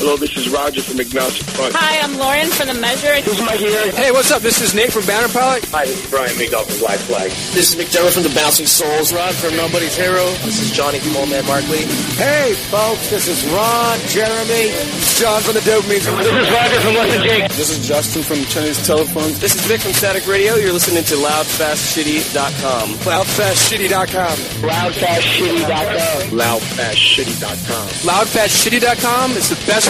Hello, this is Roger from Agnostic Front. Hi, I'm Lauren from The Measure. This is Mike here. Hey, what's up? This is Nate from Banner Pilot. Hi, this is Brian McDowell from Black Flag. This is McDermott from The Bouncing Souls. Rod from Nobody's Hero. This is Johnny from Old Man Markley. Hey, folks, this is Ron, Jeremy, John from the Dopamine. This is Roger from Western Jake. This is Justin from Chinese Telephones. This is Vic from Static Radio. You're listening to LoudFastShitty.com. Loudfastshitty.com. LoudFastShitty.com. LoudFastShitty.com. Loudfastshitty.com. It's the best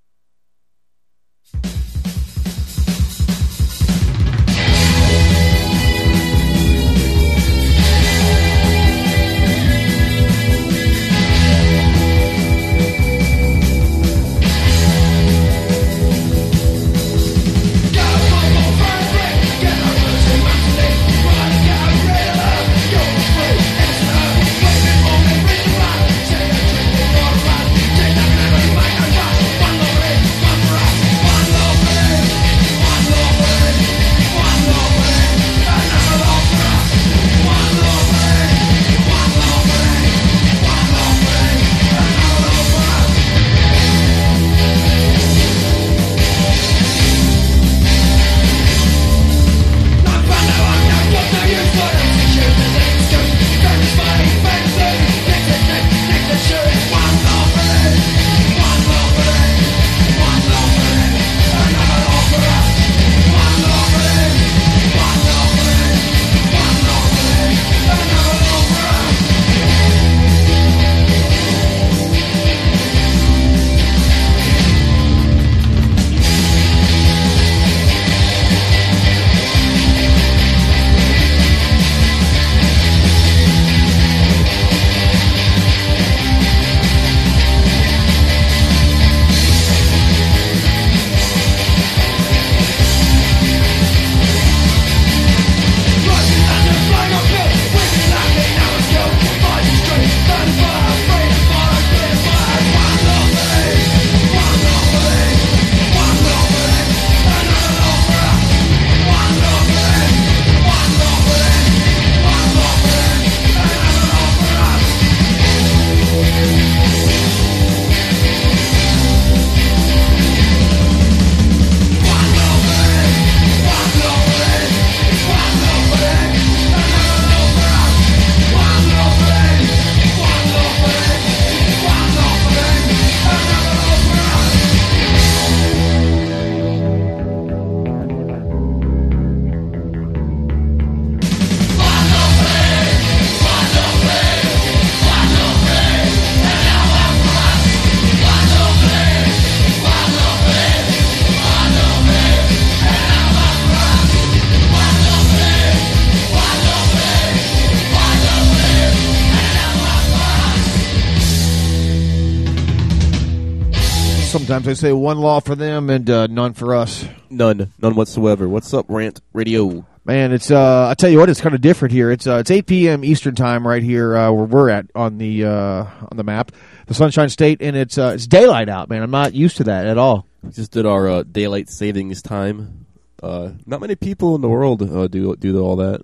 I say one law for them and uh, none for us. None, none whatsoever. What's up, Rant Radio? Man, it's uh, I tell you what, it's kind of different here. It's uh, it's 8 p.m. Eastern time right here uh, where we're at on the uh, on the map, the Sunshine State, and it's uh, it's daylight out. Man, I'm not used to that at all. We just did our uh, daylight savings time. Uh, not many people in the world uh, do do all that.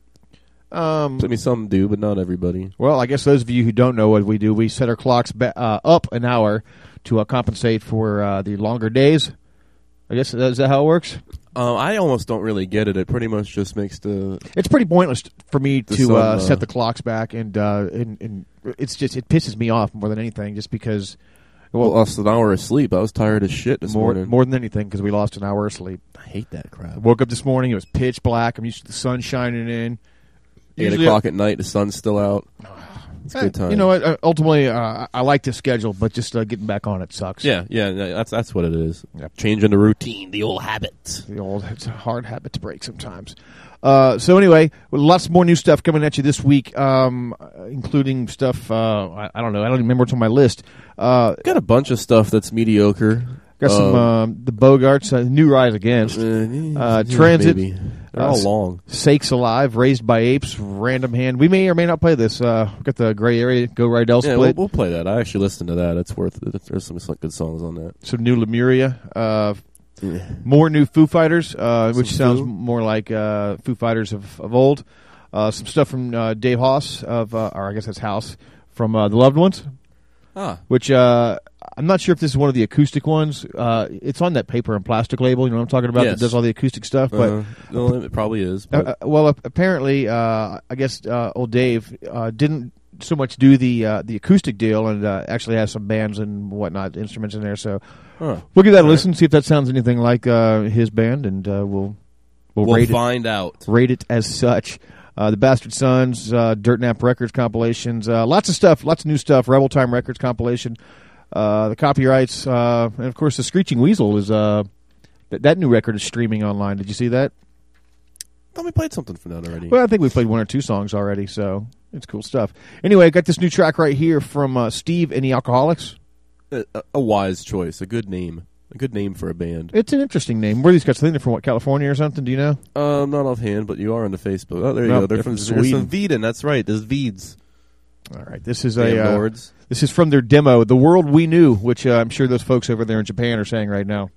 Um, I mean, some do, but not everybody. Well, I guess those of you who don't know what we do, we set our clocks uh, up an hour to uh, compensate for uh, the longer days. I guess is that how it works? Um, I almost don't really get it. It pretty much just makes the. It's pretty pointless for me to sun, uh, uh, set the clocks back, and, uh, and and it's just it pisses me off more than anything, just because. Well, lost an hour of sleep. I was tired as shit this more morning. more than anything because we lost an hour of sleep. I hate that crap. I woke up this morning; it was pitch black. I'm used to the sun shining in. Eight o'clock at night, the sun's still out. It's a Eh, good time. You know what? uh, Ultimately, uh, I like this schedule, but just uh, getting back on it sucks. Yeah, yeah, that's that's what it is. Yep. Changing the routine, the old habits. The old, it's a hard habit to break sometimes. Uh, so anyway, lots more new stuff coming at you this week, um, including stuff. Uh, I, I don't know. I don't even remember what's on my list. Uh, Got a bunch of stuff that's mediocre. Got some Um, um, the Bogarts, uh, New Rise Against, uh, uh, Transit, maybe. They're uh, all long. Sakes Alive, Raised by Apes, Random Hand. We may or may not play this. Uh, we've got the Gray Area, Go Rydell Yeah, split, we'll, we'll play that. I actually listened to that. It's worth it. There's some, some good songs on that. some new Lemuria, uh, Yeah. more new Foo Fighters, uh, which Some sounds Foo? more like uh, Foo Fighters of, of old. Uh, some stuff from uh, Dave Haas of, uh, or I guess that's Hause from uh, the Loved Ones. Ah. which uh, I'm not sure if this is one of the acoustic ones. Uh, it's on that paper and plastic label. You know what I'm talking about? Yes. That does all the acoustic stuff. But Uh, well, it probably is. uh, But uh, well, apparently, uh, I guess uh, old Dave uh, didn't so much do the uh, the acoustic deal, and uh, actually has some bands and whatnot instruments in there. So Huh. we'll give that a listen, see if that sounds anything like uh, his band, and uh, we'll we'll, we'll rate it find out. rate it as such. Uh, the Bastard Sons, uh, Dirt Nap Records compilations, uh, lots of stuff, lots of new stuff. Rebel Time Records compilation, uh, the copyrights, uh, and of course the Screeching Weasel is uh, th- that new record is streaming online. Did you see that? thought we played something from that already. Well, I think we played one or two songs already, so it's cool stuff. Anyway, I got this new track right here from uh, Steve and the Alcoholics. a- a wise choice, a good name, a good name for a band. It's an interesting name. Where are these guys? I think they're from what California or something. Do you know? Um, not offhand, but you are on the Facebook. Oh, there you No, go. They're, they're from, from Sweden. That's right. There's Veeds. All right, this is Damn a uh, this is from their demo, "The World We Knew," which uh, I'm sure those folks over there in Japan are saying right now.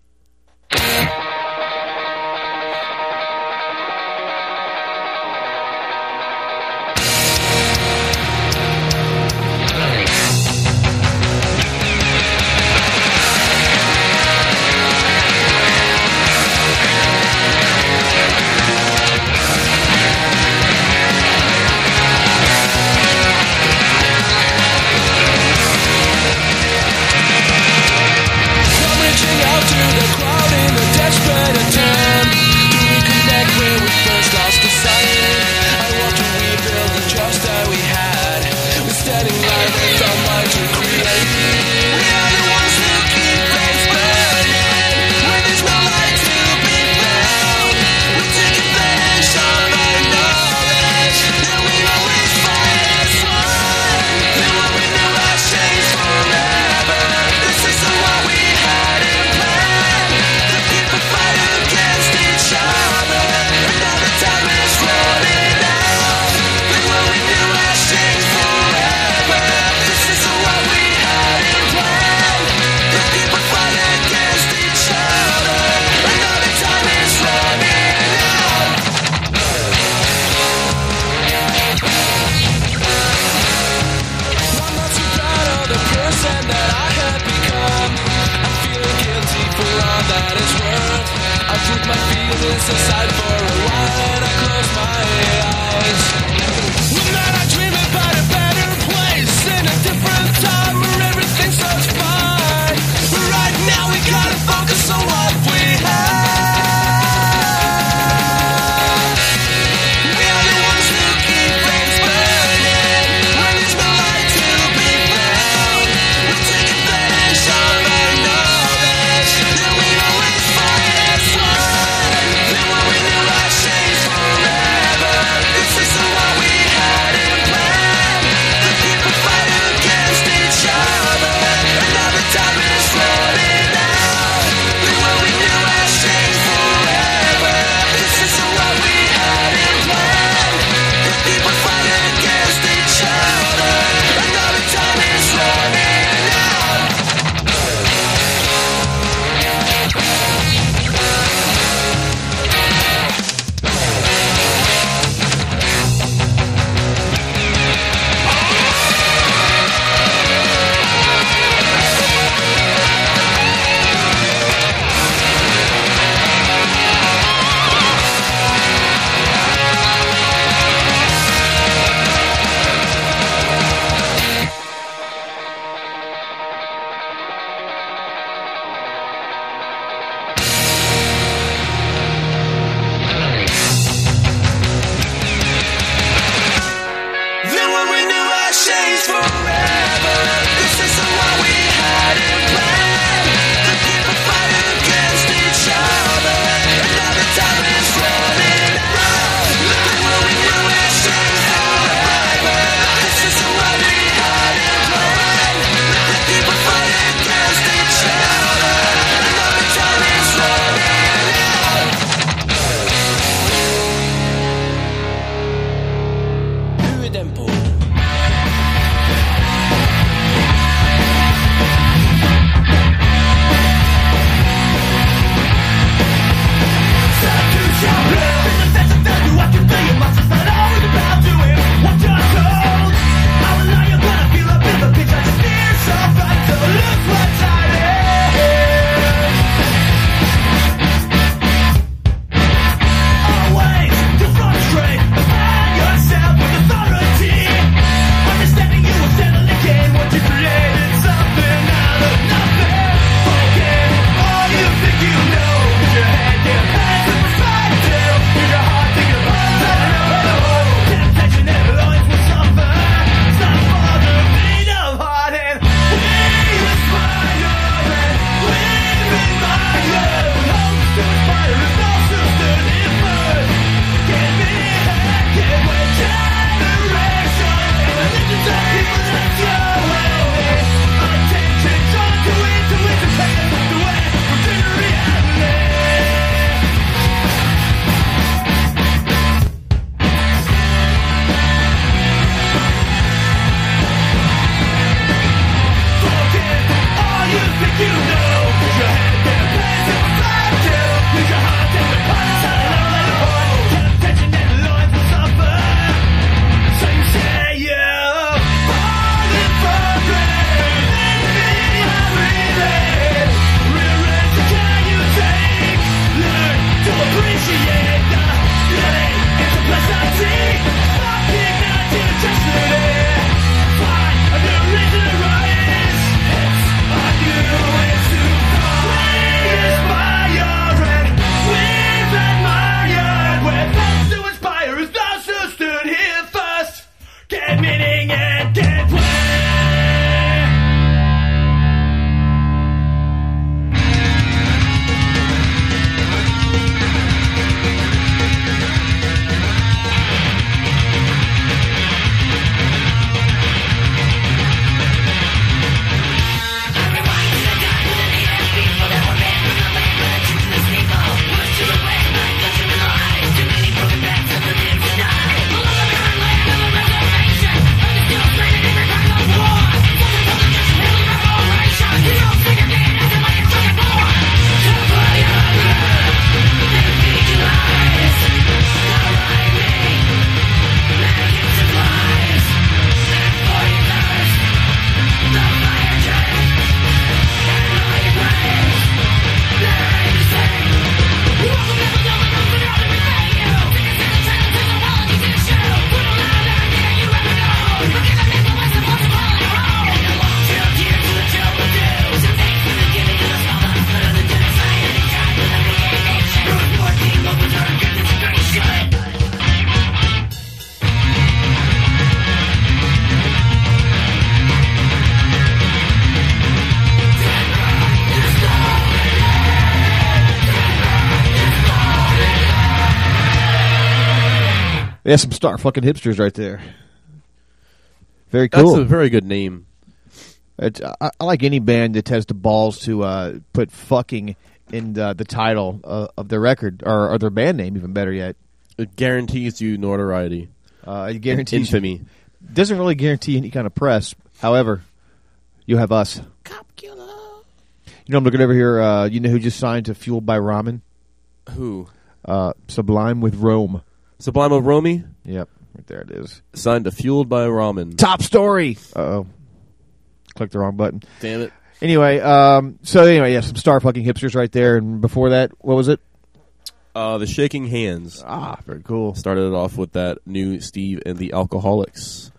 Yeah, some star fucking hipsters right there. Very That's cool. a very good name. It's, I, I like any band that has the balls to uh, put fucking in the, the title uh, of their record or, or their band name, even better yet. It guarantees you notoriety. Uh, it guarantees infamy. doesn't really guarantee any kind of press. However, you have us. Cop killer. You know, I'm looking over here. Uh, you know who just signed to Fueled by Ramen? Who? Uh, Sublime with Rome. Sublime of Romy Yep, right there it is. signed to Fueled by Ramen. Top story. Uh oh, clicked the wrong button. Damn it. Anyway, um, so anyway, yeah, some star fucking hipsters right there. And before that, what was it? Uh, the Shaking Hands Ah, very cool. started it off with that new Steve and the Alcoholics.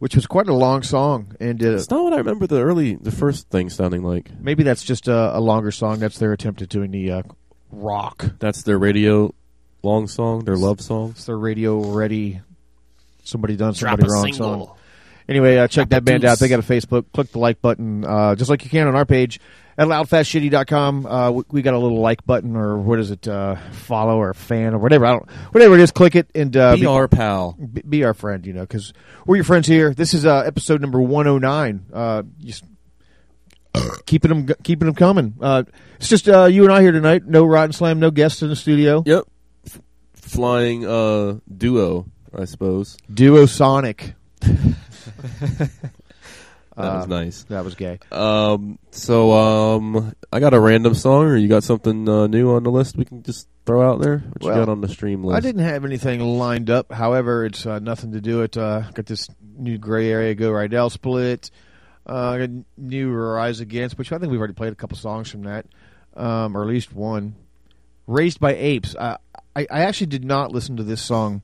Which was quite a long song, and uh, It's not what I remember the early, the first thing sounding like. maybe that's just a, a longer song. That's their attempt at doing the uh, rock. That's their radio long song, their love song. It's their radio ready. Somebody done somebody wrong song. Anyway, uh, check that band out. They got a Facebook. Click the like button, uh, just like you can on our page at loudfastshitty.com. Uh, we, we got a little like button, or what is it? Uh, follow or fan or whatever. I don't. Whatever it is, click it and uh, Be our pal. be, be our friend. You know, because we're your friends here. This is uh, episode number one hundred nine. Uh, just keeping them keeping them coming. Uh, it's just uh, you and I here tonight. No Rotten Slam. No guests in the studio. Yep. Flying uh, duo, I suppose. Duo Sonic. That was nice. That was gay. Um, so um, I got a random song, or you got something uh, new on the list we can just throw out there? What Well, you got on the stream list? I didn't have anything lined up. However, it's uh, nothing to do it. Uh, got this new Gray Area Go Rydell split. Uh, new Rise Against, which I think we've already played a couple songs from that, um, or at least one. Raised by Apes. I, I, I actually did not listen to this song.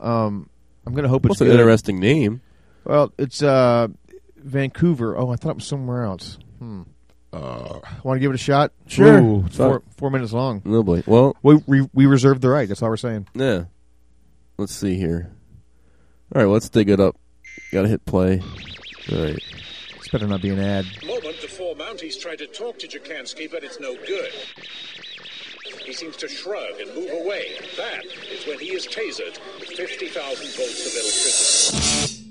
Um, I'm going to hope it's What's an good. interesting name? Well, it's uh, Vancouver. Oh, I thought it was somewhere else. Hmm. Uh, Want to give it a shot? Sure. Ooh, it's four, four minutes long. Oh boy. Well, We, we we reserve the right. That's all we're saying. yeah. Let's see here. All right, let's dig it up. Got to hit play. All right. This better not be an ad. moment before Mounties tried to talk to Dziekanski, but it's no good. He seems to shrug and move away. That is when he is tasered with 50,000 volts of electricity.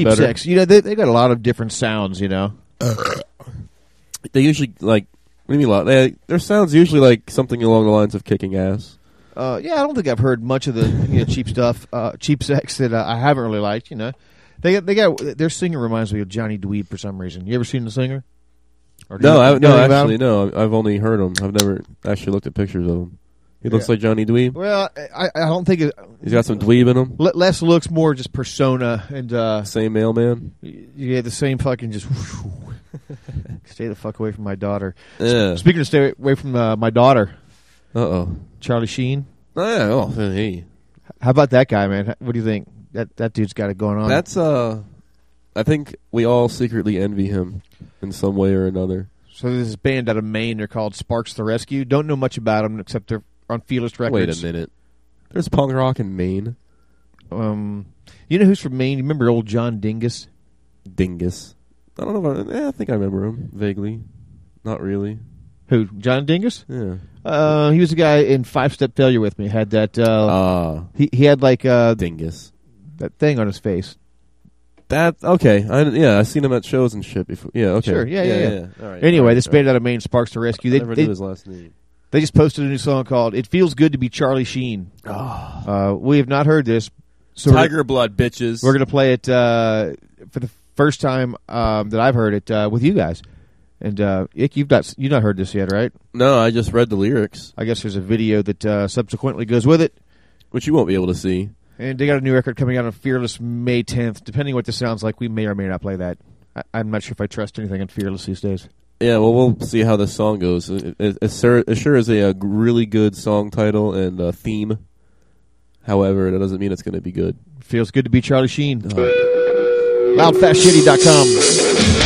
Cheap better. sex. You know, they they got a lot of different sounds. You know, They usually like. What do you mean? a lot? They, their sounds usually like something along the lines of kicking ass. uh, yeah, I don't think I've heard much of the you know, cheap stuff, uh, cheap sex that uh, I haven't really liked. You know, they got they got their singer reminds me of Johnny Dweeb for some reason. You ever seen the singer? Or No, you I, no, actually, no. I've only heard him. I've never actually looked at pictures of him. He looks Yeah. like Johnny Dweeb. Well, I, I don't think it, He's got some dweeb in him. less looks more just persona and uh, Same mailman. you get the same fucking just stay the fuck away from my daughter. Yeah. Speaking of stay away from uh, my daughter, Uh oh. Charlie Sheen. Oh yeah. Oh hey. How about that guy, man? What do you think? That that dude's got it going on. That's uh. I think we all secretly envy him in some way or another. so there's this band out of Maine. They're called Sparks the Rescue. Don't know much about them except they're on Fearless Records. Wait a minute. There's punk rock in Maine. Um, you know who's from Maine? You remember old John Dingus? Dingus. I don't know. If I, eh, I think I remember him vaguely. Not really. Who? John Dingus? Yeah. Uh, he was a guy in Five Step Failure with me. Had that? Uh, Ah. he he had like uh, Dingus. that thing on his face. That okay? I yeah, I seen him at shows and shit before. Yeah, okay. Sure, yeah, yeah, yeah. All right. Anyway, right, this all band out of Maine, Sparks to Rescue. right. I They never they, knew his last name. They just posted a new song called "It Feels Good to Be Charlie Sheen." Uh, we have not heard this. So Tiger blood, bitches. We're going to play it uh, for the first time um, that I've heard it uh, with you guys. And uh, Ick, you've not you've not heard this yet, right? No, I just read the lyrics, I guess there's a video that uh, subsequently goes with it. which you won't be able to see. And they got a new record coming out on Fearless May 10th. Depending on what this sounds like, we may or may not play that. I, I'm not sure if I trust anything on Fearless these days. Yeah, well, we'll see how this song goes. It, it, it, sure, it sure is a, a really good song title and uh, theme. However, that doesn't mean it's going to be good. Feels good to be Charlie Sheen. Loudfastshitty.com.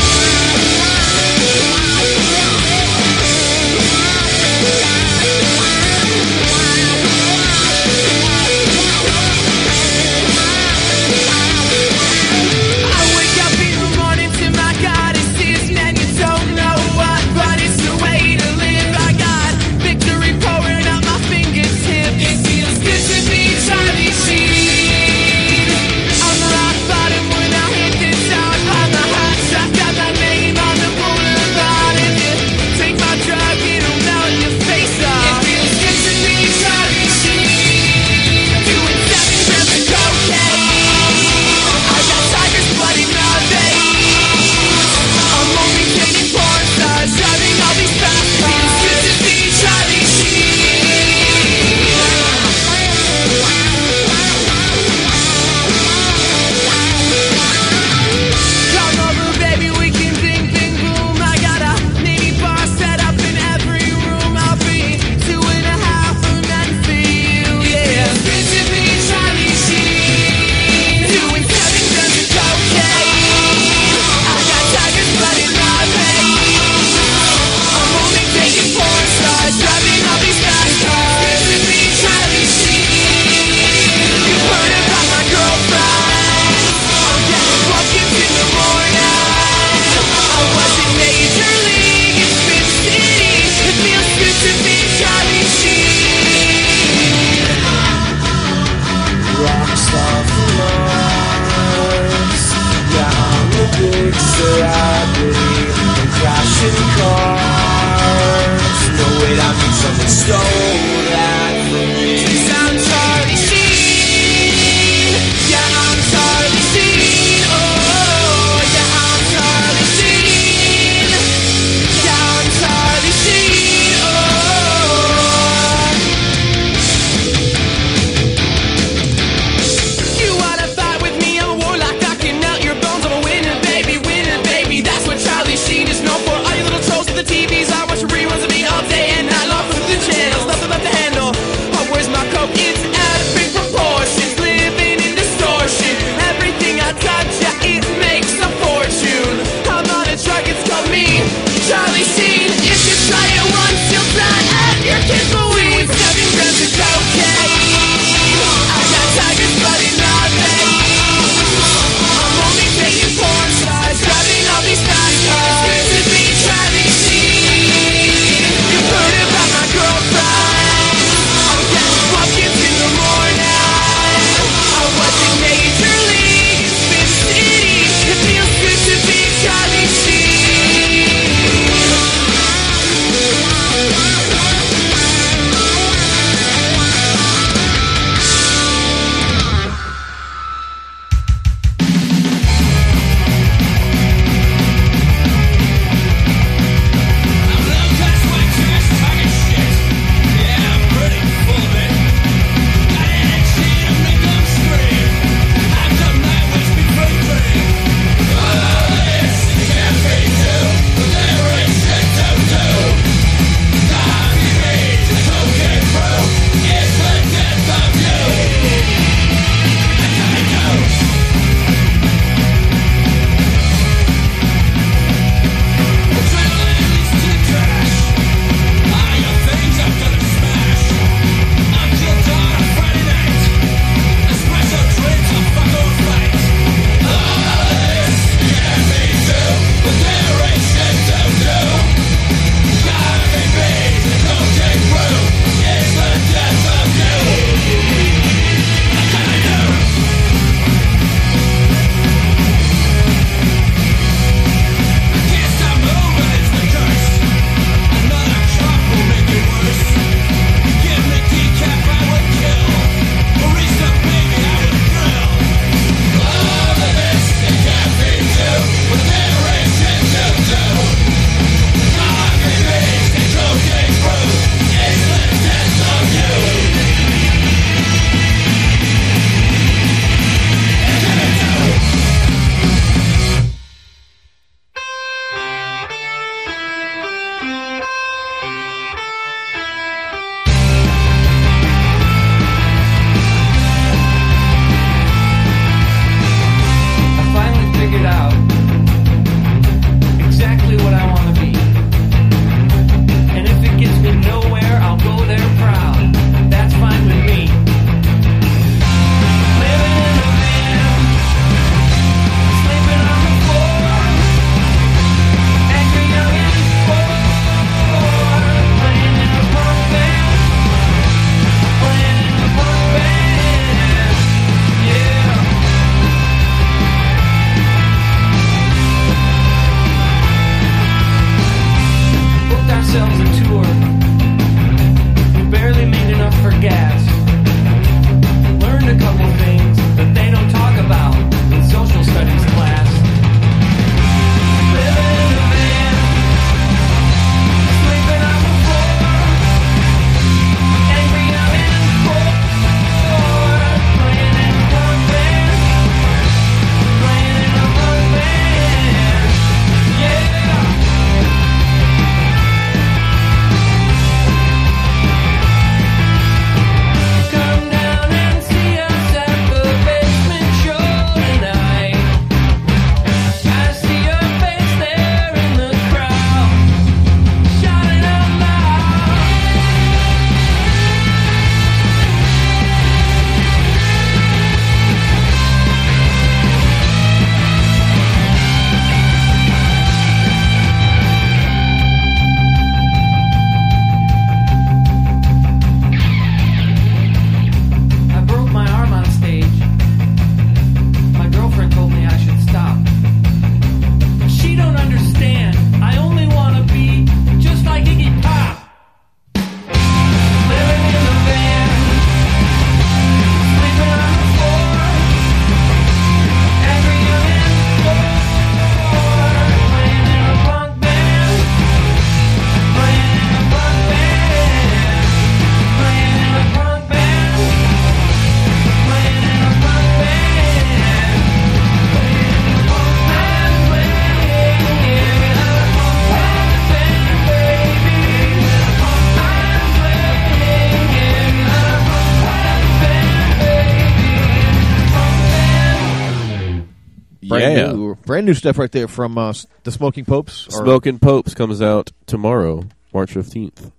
brand new stuff right there from uh, the Smoking Popes. Smoking Popes comes out tomorrow, March fifteenth.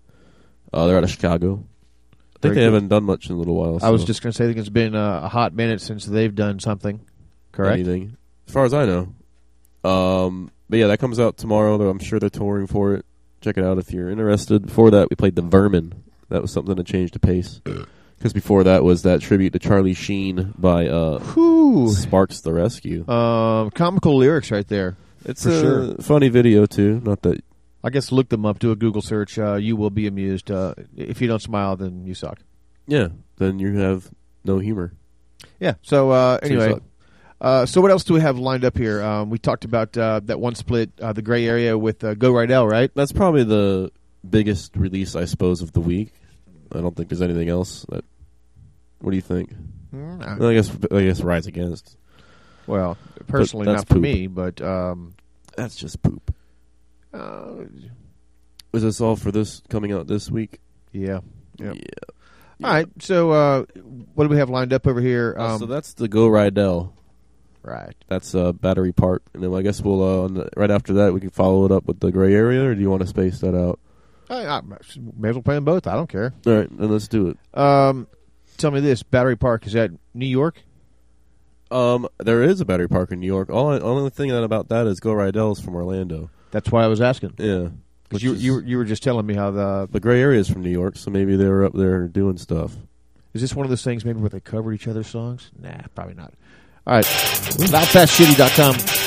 Uh, they're out of Chicago. I think Very they good. haven't done much in a little while. I was just going to say, I think it's been uh, a hot minute since they've done something. Correct. anything, as far as I know. Um, but yeah, that comes out tomorrow. Though I'm sure they're touring for it. Check it out if you're interested. Before that, we played the Vermin. That was something to change the pace. Because before that was that tribute to Charlie Sheen by uh, Whew. Sparks the Rescue. Um, comical lyrics right there. It's for a sure. funny video too. Not that I guess look them up. Do a Google search. Uh, you will be amused. Uh, if you don't smile, then you suck. yeah. Then you have no humor. Yeah. So uh, anyway, uh, so what else do we have lined up here? Um, we talked about uh, that one split, uh, the gray area with uh, Go Rydell, right? That's probably the biggest release, I suppose, of the week. I don't think there's anything else. That. What do you think? Mm, Well, I guess I guess Rise Against. Well, personally, not for poop. me, but um, That's just poop. uh, Was this all for this coming out this week? yeah. yeah. Yeah. All right. So uh, what do we have lined up over here? Uh, Um, so that's the Go Rydell. right. That's uh, Battery Park, and then I guess we'll uh, on the, right after that we can follow it up with the Gray Area, or do you want to space that out? I, I may as well play them both. I don't care. All right, then let's do it. Um, tell me this: Battery Park is that New York? Um, there is a Battery Park in New York. All only thing that about that is Go Rydell's from Orlando. That's why I was asking. Yeah, Because you you were- you were just telling me how the the Gray Area is from New York, so maybe they were up there doing stuff. is this one of those things maybe where they covered each other's songs? Nah, probably not. All right, loudfastshitty.com.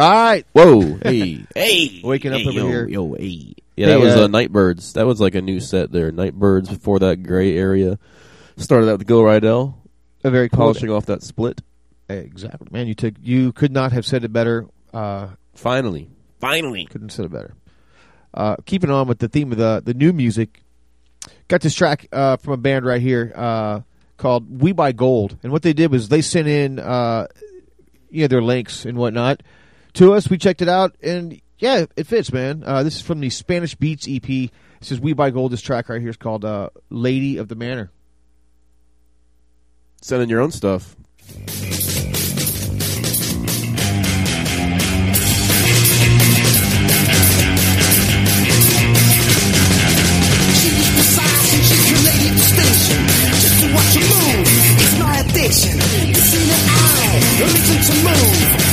All right. Whoa, hey, hey, Waking up hey, over yo, here. Yo, hey. Yeah, Hey, that was uh, uh, Nightbirds. That was like a new set there. Nightbirds before that gray area. Started out with Go Rydell, A very cool. polishing off that split. Exactly, man. You took. You could not have said it better. Uh, Finally, finally. couldn't have said it better. Uh, keeping on with the theme of the the new music, got this track uh, from a band right here uh, called We Buy Gold, and what they did was they sent in uh, you know their links and whatnot to us. We checked it out, and yeah, it fits, man. Uh, this is from the Spanish Beats EP. It says We Buy Gold. This track right here is called uh, "Lady of the Manor." Send in your own stuff. She's precise and she's related distinction. Just to watch her move, it's my addiction. To see the eye, a to move.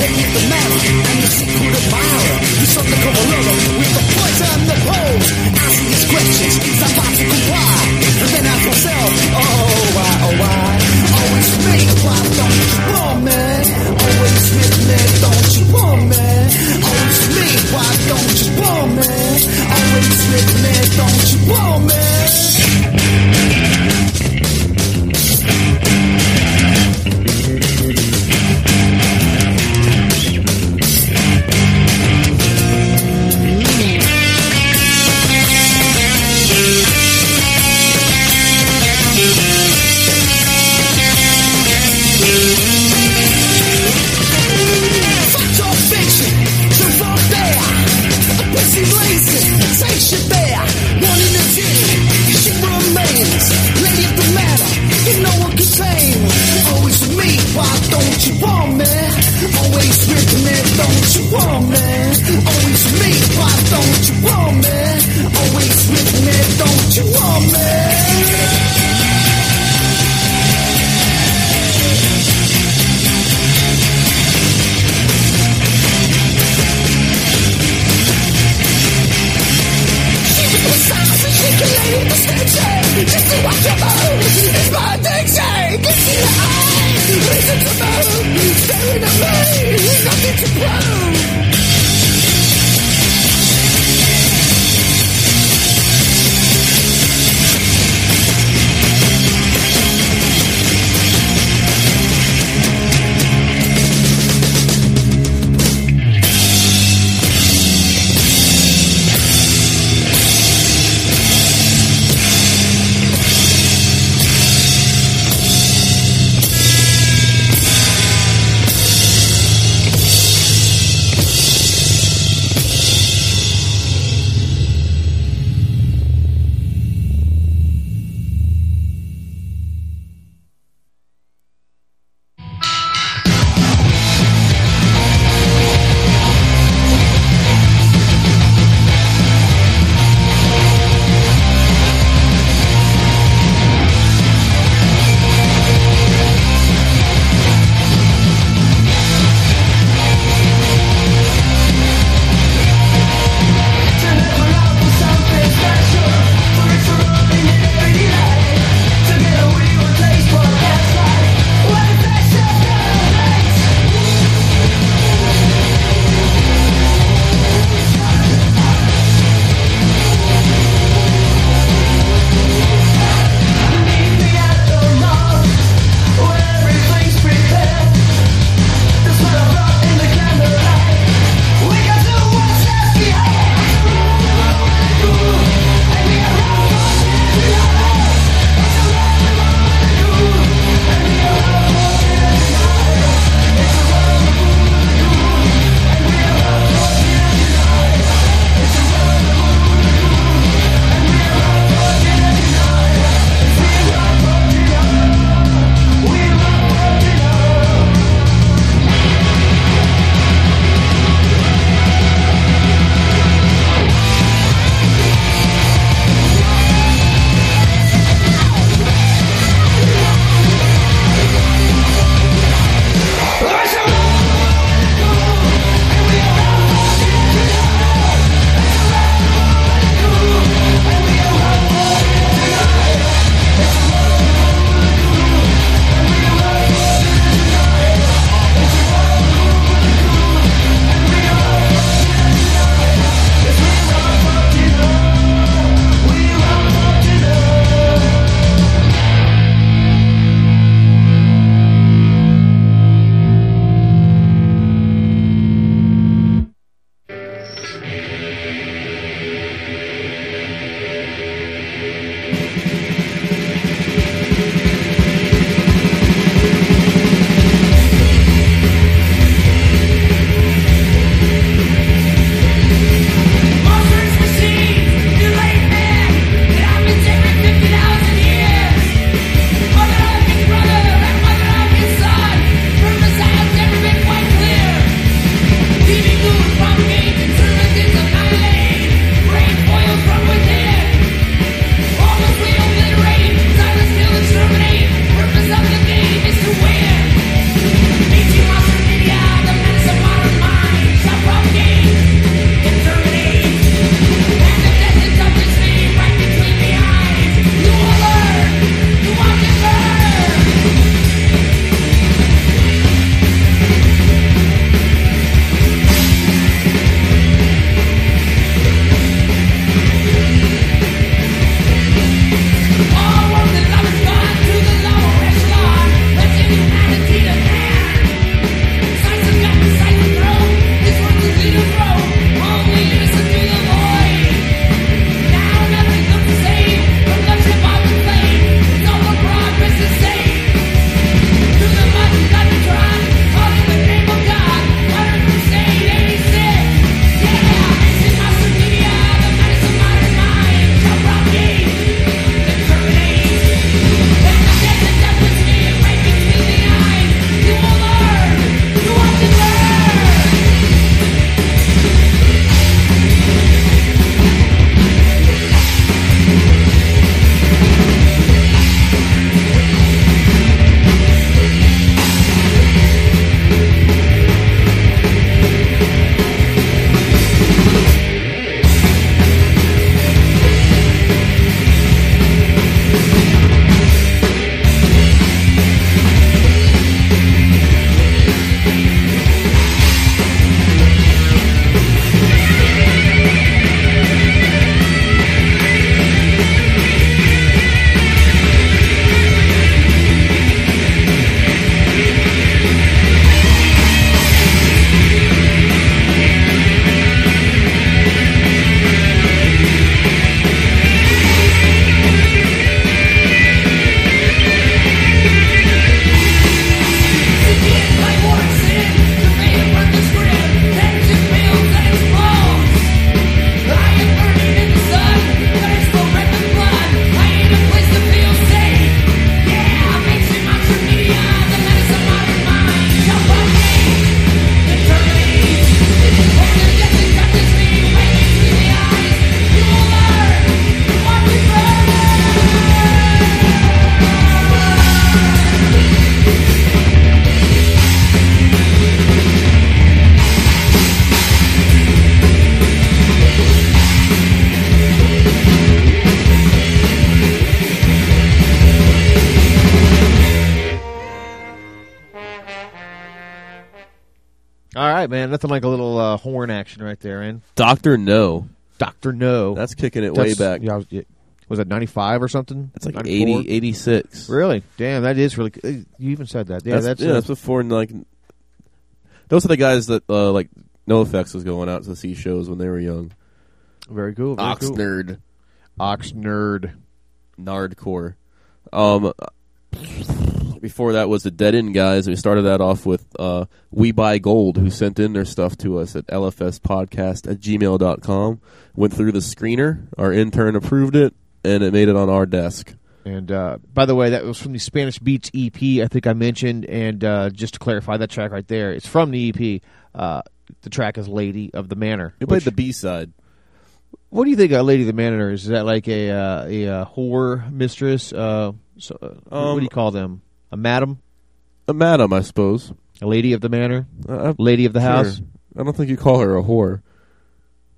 Prove. Lady the matter, and the secret admirer. You suddenly come along with the poison and the pose. Asking these questions, I'm about to comply. And then ask myself, oh why, oh why? Always me, why don't you want me? Always with me, don't you want me? Always me, why don't you want me? Always with me, don't you want me? Don't you want me? Always with me, don't you want me? Always me, why don't you want me? Always with me, don't you want me? Station. Just to watch her move, it's my addiction. See her eyes, reason to move. Staring at me, nothing to prove. Dr. Know. Dr. Know. That's kicking it way That's- back. Yeah, I was, yeah. was that ninety five or something? That's like 94? 80, 86. Really? Damn, that is really. uh, You even said that. Yeah, that's, that's, yeah, uh, that's before like those are the guys that uh, like NOFX was going out to see shows when they were young. very cool. Very Ox cool. nerd, Oxnard. nardcore. Um, before that was the Dead End guys. We started that off with uh, We Buy Gold, who sent in their stuff to us at lfspodcast at gmail.com. Went through the screener. Our intern approved it, and it made it on our desk. And uh, by the way, that was from the Spanish Beats EP. I think I mentioned. And uh, just to clarify, that track right there, it's from the EP. Uh, the track is "Lady of the Manor." We played the B side. What do you think of Lady of the Manor is? That like a uh, a uh, whore mistress? Uh, so, uh, what Um, do you call them? A madam? A madam, I suppose. A lady of the manor? Uh, lady of the sure. house? I don't think you call her a whore.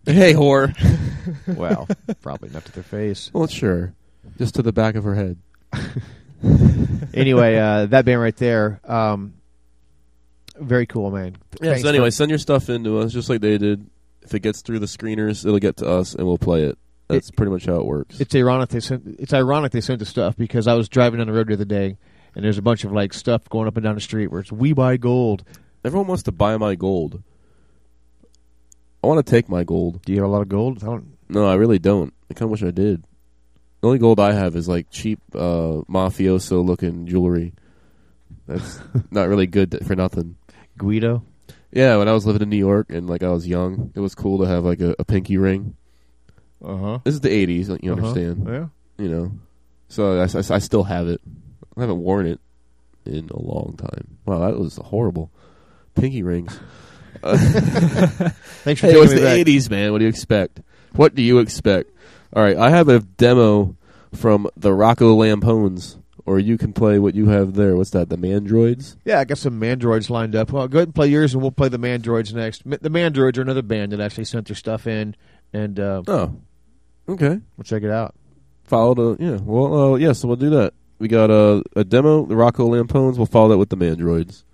Hey, whore. well, probably not to their face. Well, sure. Just to the back of her head. anyway, uh, that band right there, um, very cool, man. Yeah, Thanks so anyway, send your stuff into us just like they did. If it gets through the screeners, it'll get to us and we'll play it. That's pretty much how it works. it's ironic they sent. It's ironic they sent the stuff because I was driving down the road the other day, and there's a bunch of like stuff going up and down the street where it's "We buy gold." Everyone wants to buy my gold. I want to take my gold. Do you have a lot of gold? I don't. No, I really don't. I kind of wish I did. The only gold I have is like cheap uh, mafioso looking jewelry. That's not really good for nothing. Guido. Yeah, when I was living in New York and like I was young, it was cool to have like a, a pinky ring. Uh huh. This is the '80s, like, you Uh-huh. understand? Yeah. You know, so I, I- I still have it. I haven't worn it in a long time. Wow, that was horrible. Pinky rings. Thanks for hey, it taking was me the back. '80s, man. What do you expect? What do you expect? All right, I have a demo from the Rocco Lampones, or you can play what you have there. What's that? The Mandroids. Yeah, I got some Mandroids lined up. Well, go ahead and play yours, and we'll play the Mandroids next. The Mandroids are another band that actually sent their stuff in, and uh, Oh, okay. we'll check it out. Follow the yeah. Well, uh, yeah. So we'll do that. We got a a demo, the Rocco Lampones. We'll follow that with the Mandroids.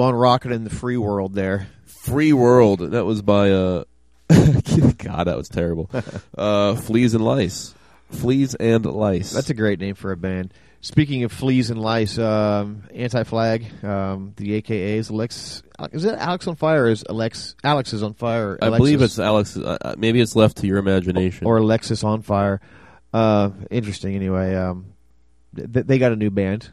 On rocking in the free world there. Free World. That was by uh God, that was terrible. uh Fleas and Lice. Fleas and Lice. That's a great name for a band. Speaking of fleas and lice, um, Anti-Flag, um, the AKAs, Alex, is it Alex on fire? Or is Alex Alex is on fire? I believe it's Alex. Uh, uh, maybe it's left to your imagination. or Alexis on fire. Uh, interesting. Anyway, um, th- they got a new band,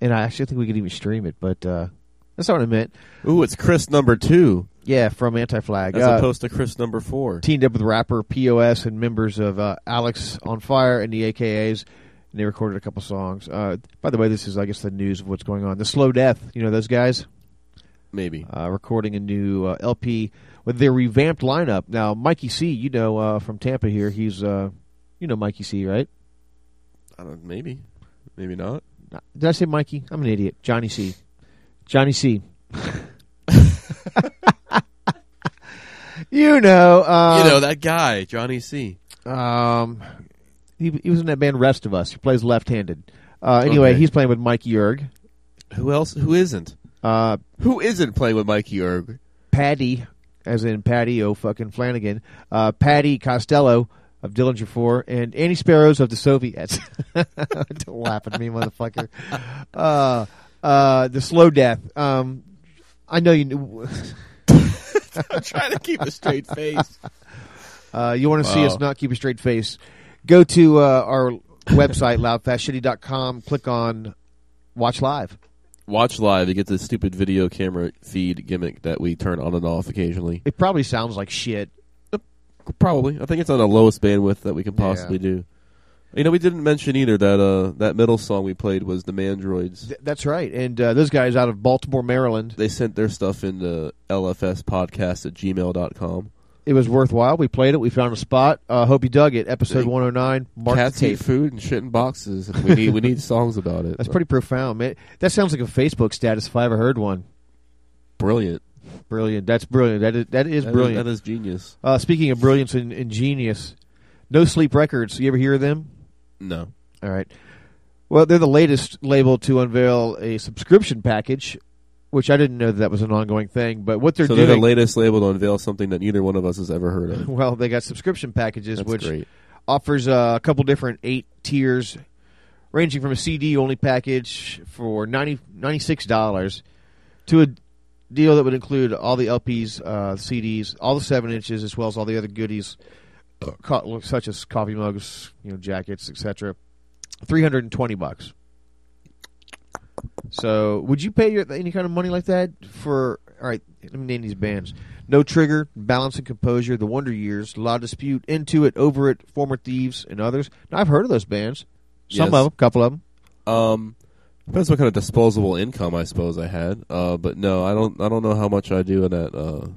and I actually think we could even stream it. But uh, that's not what I meant. Ooh, it's Chris number two, Yeah, from Anti-Flag, as uh, opposed to Chris number four. teamed up with rapper POS and members of uh, Alexisonfire and the AKAs. And they recorded a couple songs. Uh, by the way, this is, I guess, the news of what's going on. The Slow Death, you know those guys? Maybe. Uh, recording a new uh, LP with their revamped lineup. Now, Mikey C, you know uh, from Tampa here, he's, uh, you know Mikey C, right? I don't. Maybe. Maybe not. Did I say Mikey? I'm an idiot. Johnny C. Johnny C. you know. Uh, you know that guy, Johnny C. Um, he, he was in that band Rest of Us. He plays left-handed. Uh, anyway, Okay. he's playing with Mikey Erg. Who else? Who isn't? Uh, Who isn't playing with Mikey Erg? Patty, as in Patty O fucking Flanagan. Uh, Patty Costello of Dillinger 4 and Annie Sparrows of the Soviettes. Don't laugh at me, motherfucker. Uh, uh, the Slow Death. Um, I know you knew. I'm trying to keep a straight face. Uh, you want to see us not keep a straight face? Go to uh, our website, loudfastshitty.com, click on Watch Live. Watch live. You get the stupid video camera feed gimmick that we turn on and off occasionally. It probably sounds like shit. Probably. I think it's on the lowest bandwidth that we can possibly do. You know, we didn't mention either that uh, that middle song we played was the Mandroids. Th- that's right. And uh, those guys out of Baltimore, Maryland. They sent their stuff into lfspodcast at gmail.com. It was worthwhile. We played it. We found a spot. Uh, hope you dug it. Episode 109. Mark Cats the eat food and shit in boxes. and We need we need songs about it. That's pretty profound, man. That sounds like a Facebook status if I ever heard one. brilliant. Brilliant. That's brilliant. That is, that is That is- brilliant. that is genius. Uh, speaking of brilliance and, and genius, No Sleep Records. You ever hear of them? No. All right. Well, they're the latest label to unveil a subscription package, which I didn't know that, that was an ongoing thing. But what they're so doing, they're the latest label to unveil something that neither one of us has ever heard of. well, they got subscription packages, That's which great. offers uh, a couple different eight tiers, ranging from a CD only package for 90 $96 to a deal that would include all the LPs, uh, CDs, all the seven inches, as well as all the other goodies, such as coffee mugs, you know, jackets, etc. Three hundred and twenty bucks. So, would you pay your, any kind of money like that for? All right, let me name these bands: No Trigger, Balance and Composure, The Wonder Years, La Dispute, Into It, Over It, Former Thieves, and others. Now, I've heard of those bands. Some Yes. of them, a couple of them. Um, depends what kind of disposable income I suppose I had. Uh, but no, I don't. I don't know how much I do in that. Uh,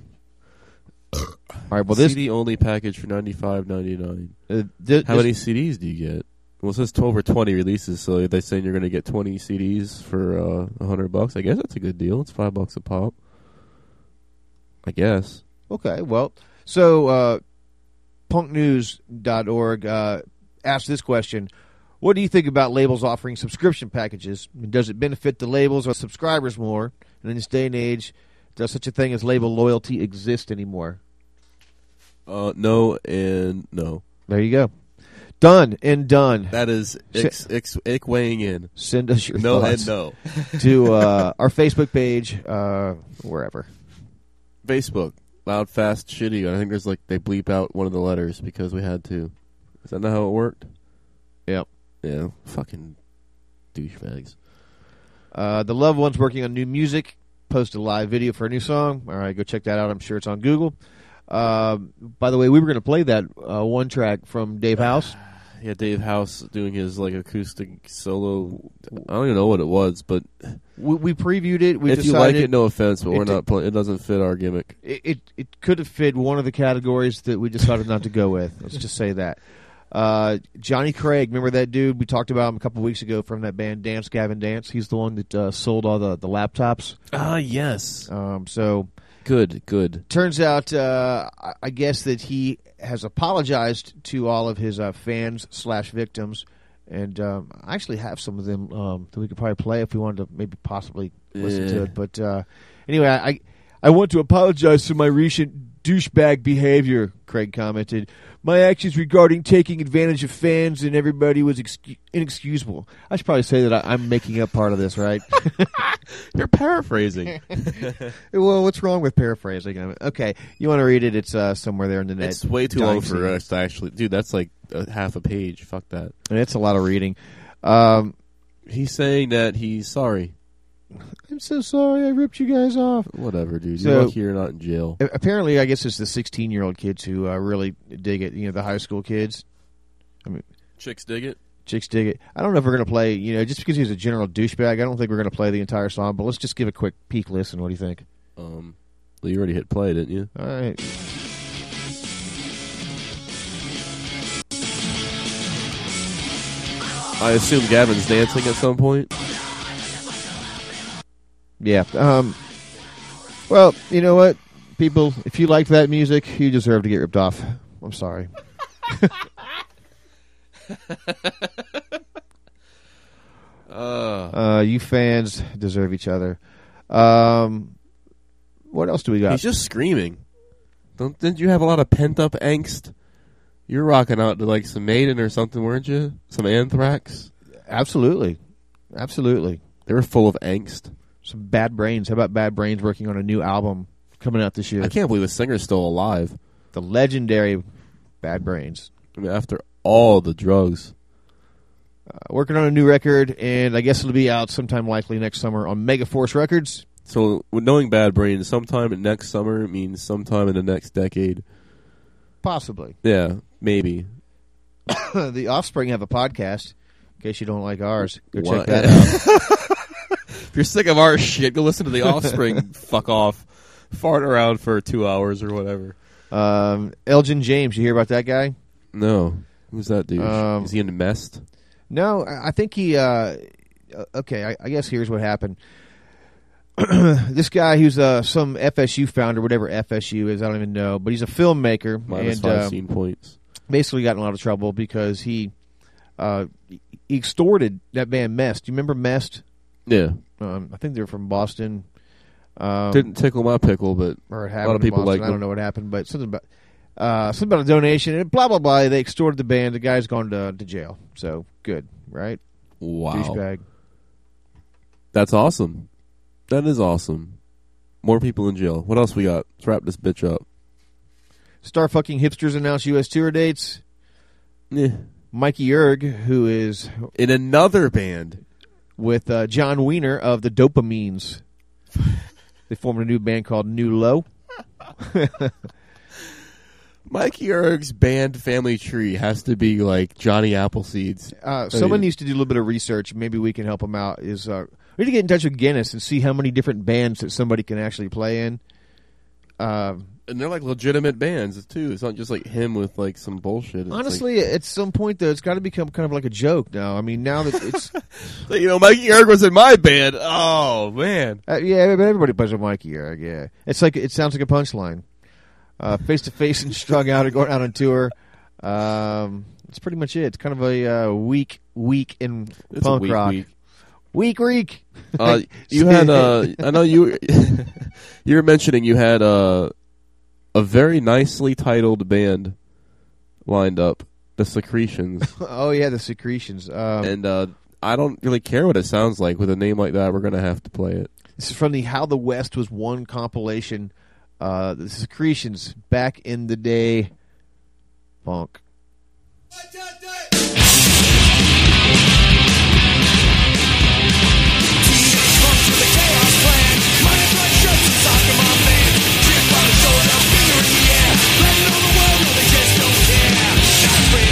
All right, well, this CD only package for ninety five ninety nine. uh, How many CDs do you get? Well, it says twelve or twenty releases, so are they saying you're going to get twenty CDs for uh, a hundred bucks? I guess that's a good deal. It's five bucks a pop. I guess. Okay, well, so uh, punknews.org uh, asked this question. What do you think about labels offering subscription packages? Does it benefit the labels or subscribers more? And in this day and age, does such a thing as label loyalty exist anymore? Uh, no and no. There you go. Done and done. That is ix, ix, ick weighing in. Send us your No thoughts and no. to uh, our Facebook page, uh, wherever. Facebook, loud, fast, shitty. I think there's like they bleep out one of the letters because we had to. Is that not how it worked? Yep. Yeah, fucking douchebags. Uh, the loved one's working on new music. Posted a live video for a new song. All right, go check that out. I'm sure it's on Google. Uh, by the way, we were going to play that uh, one track from Dave House. Yeah, Dave House doing his like acoustic solo. I don't even know what it was, but We, we previewed it. We if you like it, no offense, but we're not. playing. it doesn't fit our gimmick. It, it it could have fit one of the categories that we decided not to go with. Let's just say that. Uh, Johnny Craig, remember that dude? We talked about him a couple weeks ago from that band Dance Gavin Dance. He's the one that uh, sold all the, the laptops. Ah, yes. Um, so Good, good. turns out, uh, I- I guess that he has apologized to all of his uh, fans slash victims, and um, I actually have some of them um, that we could probably play if we wanted to maybe possibly listen to it. But uh, anyway, I I want to apologize for my recent douchebag behavior. Craig commented. My actions regarding taking advantage of fans and everybody was inexcusable. I should probably say that I, I'm making up part of this, right? You're paraphrasing. well, what's wrong with paraphrasing? I mean, okay, you want to read it? It's uh, somewhere there in the net. it's way too long for us to actually. Dude, that's like a half a page. Fuck that. And it's a lot of reading. Um, He's saying that he's sorry. I'm so sorry I ripped you guys off. Whatever, dude. So- You're lucky you're not in jail. Apparently, I guess it's the 16 year old kids who uh, really dig it. You know, the high school kids. I mean, Chicks dig it. chicks dig it. I don't know if we're going to play. You know, just because he's a general douchebag, I don't think we're going to play the entire song. But let's just give a quick peek listen. What do you think? Um, well, you already hit play, didn't you? All right. I assume Gavin's dancing at some point. Yeah. Um, well, you know what, people, if you like that music, you deserve to get ripped off. I'm sorry. Uh, Uh, you fans deserve each other. Um, what else do we got? he's just screaming. Don't didn't you have a lot of pent up angst? You're rocking out to like some Maiden or something, weren't you? Some Anthrax. Absolutely, absolutely. They were full of angst. Some Bad Brains. How about Bad Brains working on a new album coming out this year? I can't believe the singer's still alive. The legendary Bad Brains. I mean, after all the drugs. Uh, working on a new record, and I guess it'll be out sometime likely next summer on Megaforce Records. So, with knowing Bad Brains, sometime next summer means sometime in the next decade. Possibly. Yeah, maybe. the Offspring have a podcast. In case you don't like ours, go What? check that out. If you're sick of our shit, go listen to The Offspring. fuck off. Fart around for two hours or whatever. Um, Elgin James, you hear about that guy? No. Who's that dude? Um, Is he in the Mest? No, I I think he. Uh, uh, okay, I, I guess here's what happened. this guy, who's uh, some FSU founder, whatever FSU is, I don't even know, but he's a filmmaker Minus and five uh, scene points. basically got in a lot of trouble because he uh, he extorted that band Mest. Do you remember Mest? Yeah. Um, I think they're from Boston. Um, Didn't tickle my pickle, but a lot of people Boston. like I don't know what happened, but something about uh, something about a donation, and blah blah blah. They extorted the band. The guy's gone to, to jail. So good, right? Wow. Douchebag. That's awesome. That is awesome. More people in jail. What else we got? Let's wrap this bitch up. Star fucking hipsters announce U.S. tour dates. Yeah. Mikey Erg, who is In another band. With uh, John Wiener of the Dopamines. they formed a new band called New Low. Mikey Erg's band family tree has to be like Johnny Appleseed's. Uh, someone needs to do a little bit of research. Maybe we can help them out. Is uh, we need to get in touch with Guinness and see how many different bands that somebody can actually play in. Um, And they're like legitimate bands too. It's not just like him with like some bullshit. It's honestly, at some point though, it's got to become kind of like a joke now. I mean, now that it's like, like, you know, Mikey Erg was in my band. Oh man, uh, yeah, but everybody plays with Mikey Erg. Yeah, it's like it sounds like a punchline. Uh, face to face and strung out and going out on tour. Um, that's pretty much it. It's kind of a uh, week week in It's punk weak rock. week. Week week. Uh, you had uh, I know you you were mentioning you had uh, a very nicely titled band lined up, the Secretions, oh yeah, the secretions. Um, and uh, I don't really care what it sounds like with a name like that. We're gonna have to play it. This is from the How the West Was Won compilation. Uh, the Secretions back in the day. Funk. I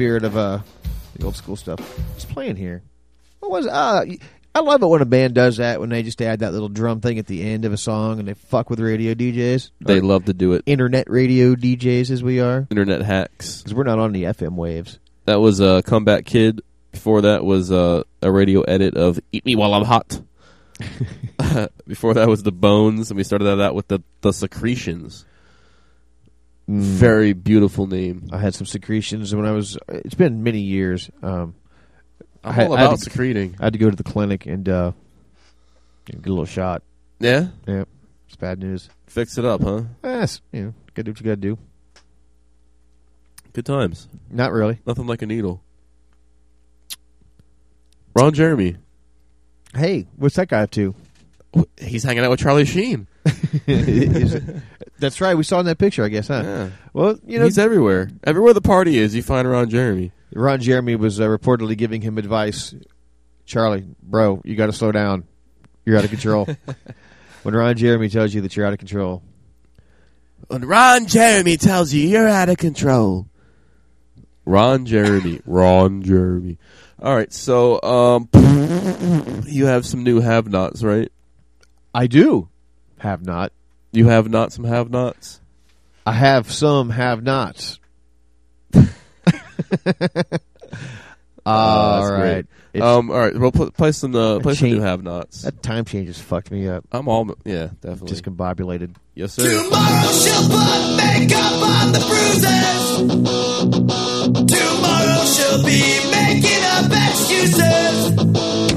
spirit of uh, the old school stuff, what's playing here? What was uh? I love it when a band does that when they just add that little drum thing at the end of a song and they fuck with radio DJs. They love to do it. internet radio DJs as we are Internet hacks. because we're not on the FM waves. That was a uh, Comeback Kid. Before that was uh, a radio edit of "Eat Me While I'm Hot." Before that was the Bones, and we started that out with the the Secretions. Very beautiful name. I had some secretions when I was. It's been many years. Um, I'm had- all I about to- secreting. I had to go to the clinic and uh, get a little shot. Yeah, Yeah, it's bad news. fix it up, huh? Yes, you know, gotta do what you gotta do. Good times. Not really. Nothing like a needle. Ron Jeremy. Hey, what's that guy up to? He's hanging out with Charlie Sheen. That's right. We saw in that picture, I guess, huh? Yeah. Well, you know, He's everywhere. Everywhere the party is, you find Ron Jeremy. Ron Jeremy was uh, reportedly giving him advice. Charlie, bro, you got to slow down. You're out of control. when Ron Jeremy tells you that you're out of control, When Ron Jeremy tells you you're out of control. Ron Jeremy. Ron Jeremy. All right, so um, you have some new have-nots, right? I do have not. You have not some have-nots. I have some have nots. Ah, all that's right. great. It's- Um, all right, well, pl- play some, uh, play some new have-nots. that time change has fucked me up. I'm all, yeah, definitely. Discombobulated. yes, sir. Tomorrow she'll put makeup on the bruises. Tomorrow she'll be making up excuses.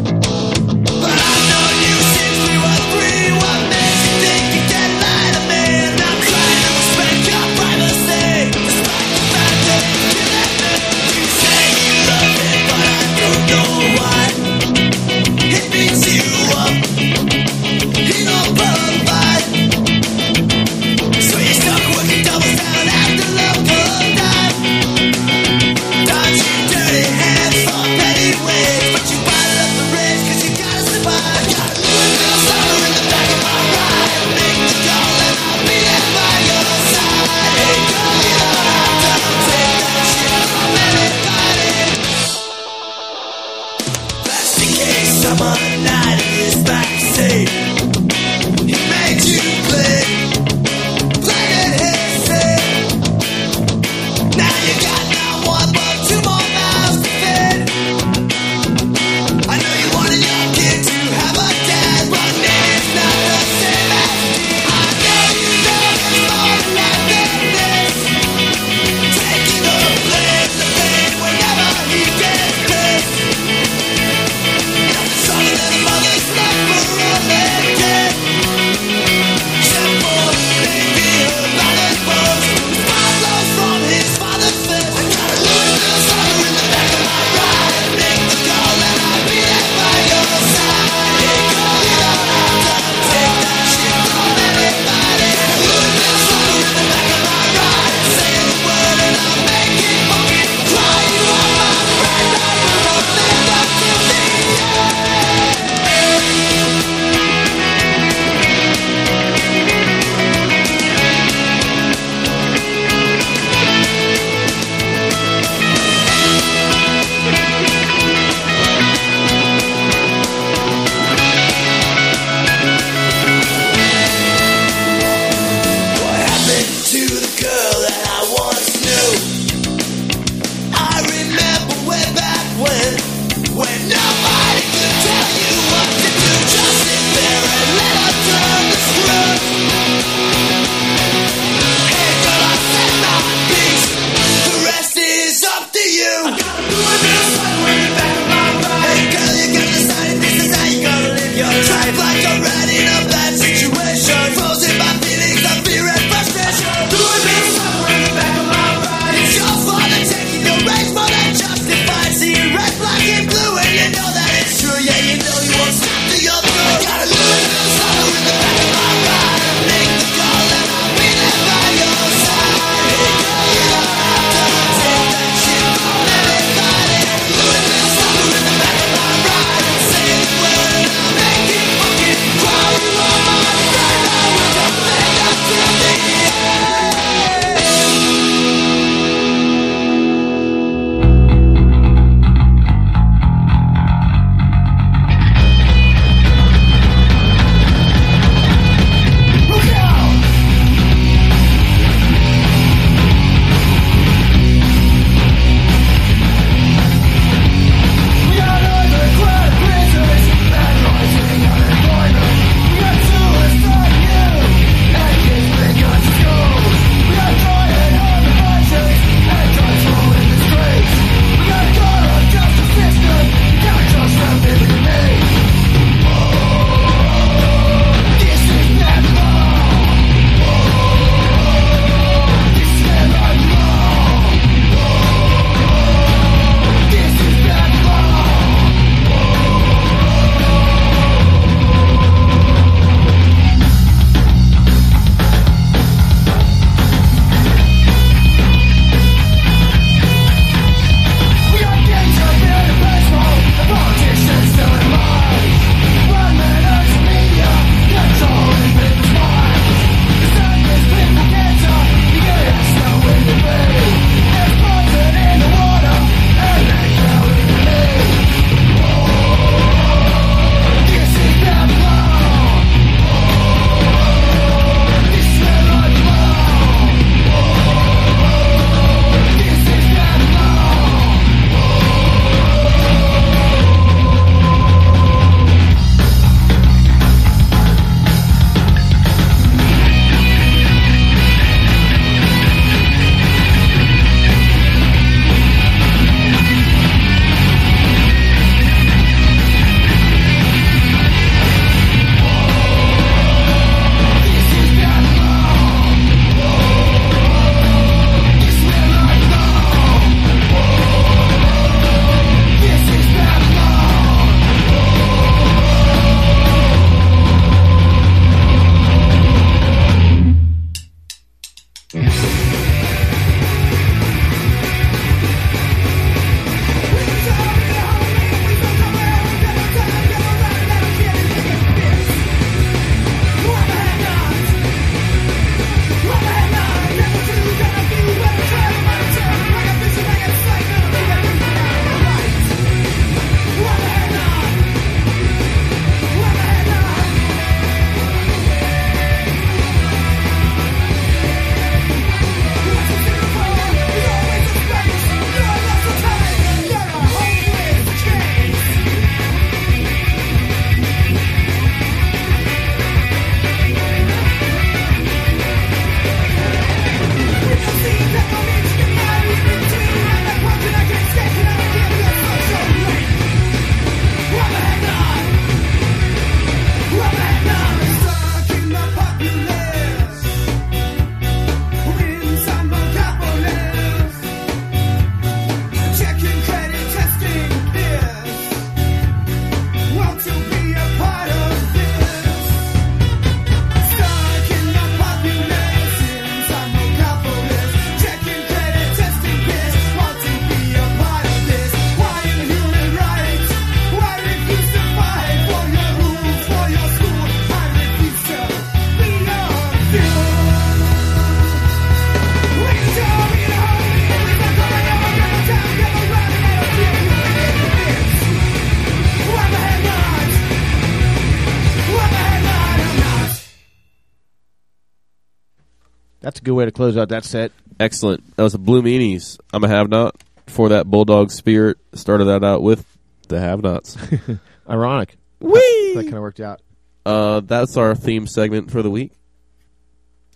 Good way to close out that set. Excellent. That was the Blue Meanies. I'm a have not. For that Bulldog Spirit, started that out with the have nots. Ironic. Whee! That kind of worked out. Uh, that's our theme segment for the week.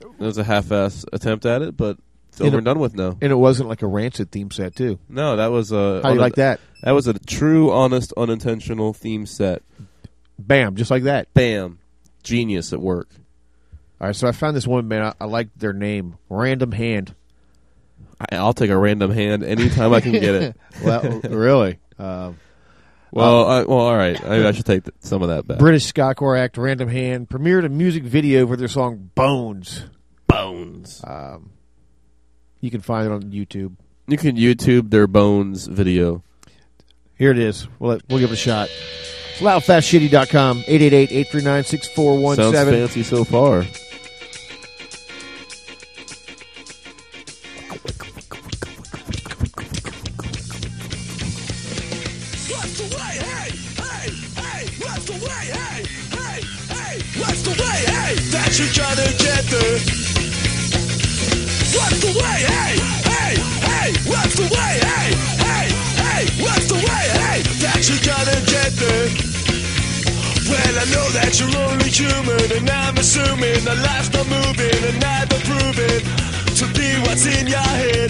It was a half-ass attempt at it, but it's And over it- and done with now. And it wasn't like a rancid theme set, too. No, that was a. How do you like that? That was a true, honest, unintentional theme set. Bam, just like that. Bam, genius at work. All right, so I found this one man. I, I like their name, Random Hand. I, I'll take a random hand anytime I can get it. well, really. Um, Well, I, well, all right. Maybe I should take some of that back. British Skacore act Random Hand premiered a music video for their song Bones. Bones. Um, you can find it on YouTube. You can YouTube their Bones video. Here it is. We'll, we'll give it a shot. It's loudfastshitty.com, 888-839-6417. Sounds fancy so far. That you're gonna get there. What's the way? Hey, hey, hey, what's the way? Hey, hey, hey, what's the way? Hey, that you're gonna get there. Well, I know that you're only human, and I'm assuming that life's not moving and neither proving to be what's in your head.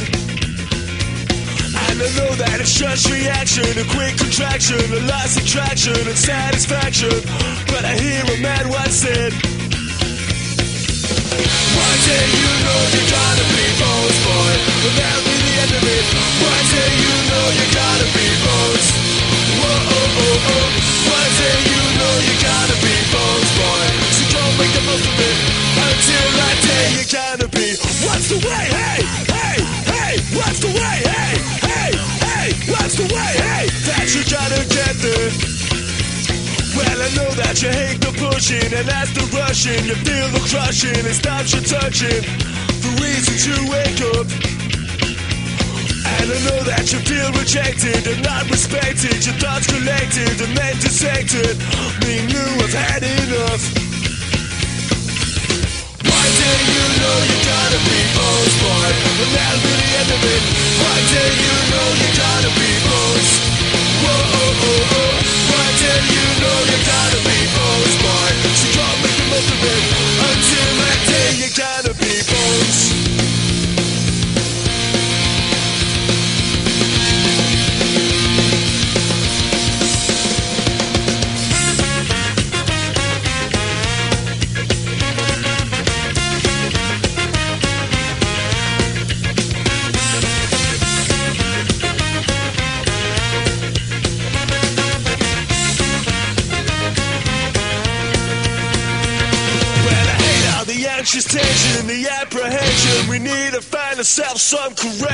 And I know that it's just reaction, a quick contraction, a lost attraction and satisfaction. But I hear a man once said, you know you're gonna be bones, boy, but that'll be the end of it. One day you know you're gonna be bones. Whoa, oh, oh, oh. One day you know you're gonna be bones, boy. So don't make the most of it until that day you're gonna be. What's the way? Hey, hey, hey, what's the way? Hey, hey, hey, what's the way? Hey, that you're gonna get there. Well, I know that you hate the pushing and that's the rushing. You feel the crushing, it stops you touching the reasons you wake up. And I know that you feel rejected and not respected. Your thoughts collected and then dissected. Me knew I've had enough. One day you know you're gonna be bones, boy, and that'll be the end of it. One day you know you're gonna be bones. Whoa, oh, oh, oh. You don't make the most of it until that day you're gonna be bones. Find ourselves some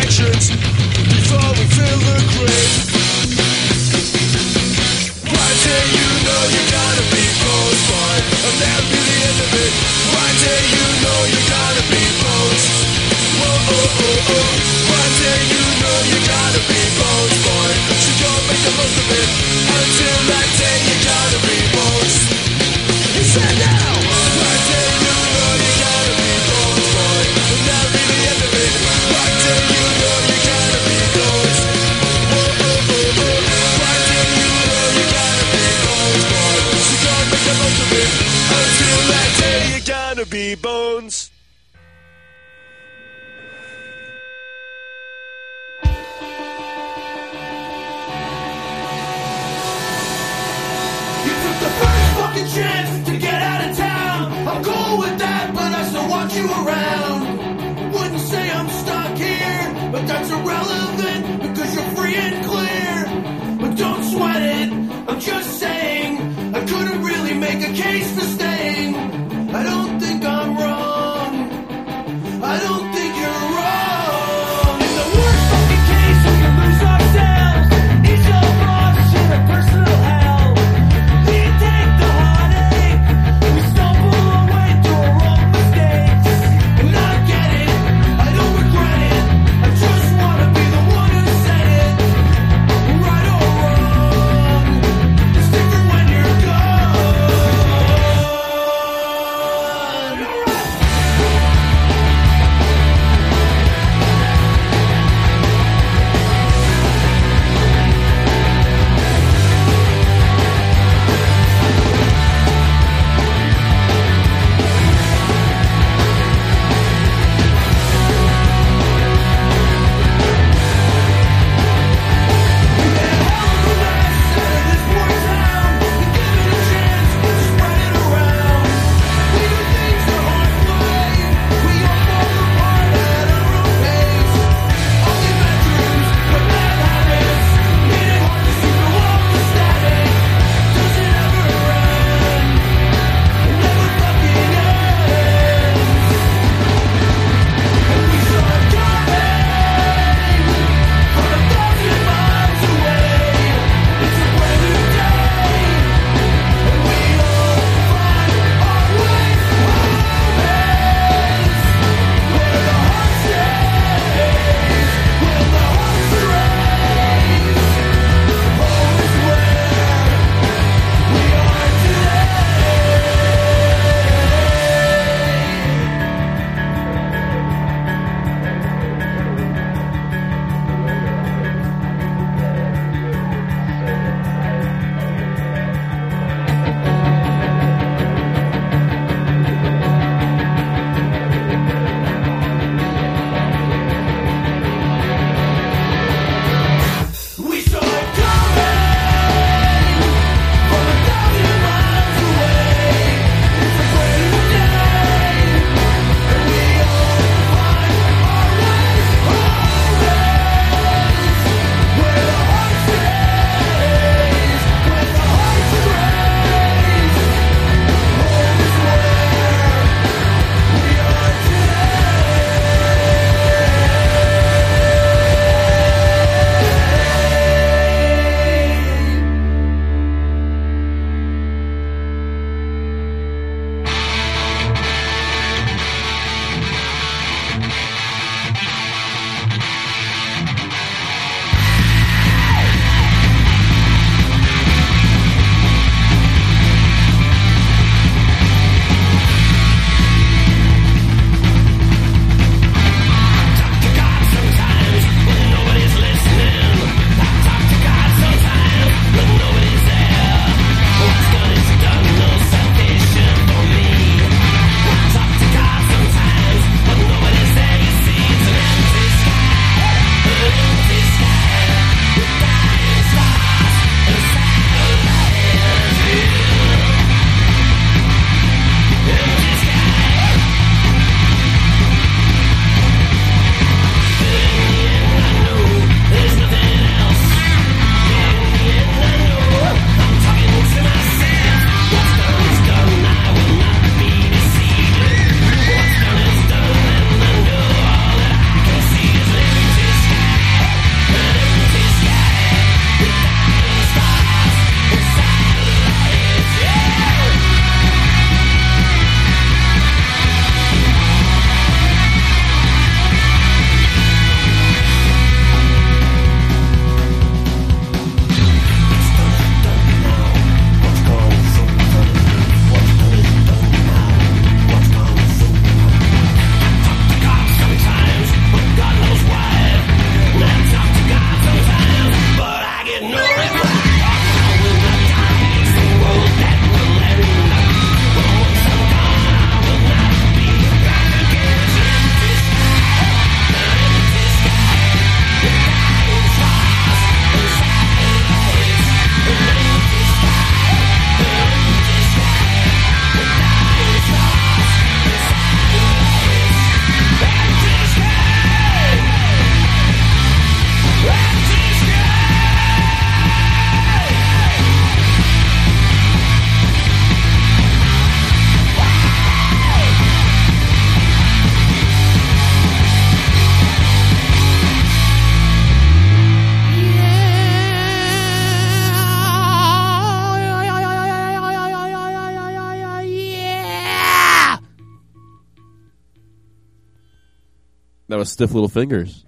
Stiff Little Fingers.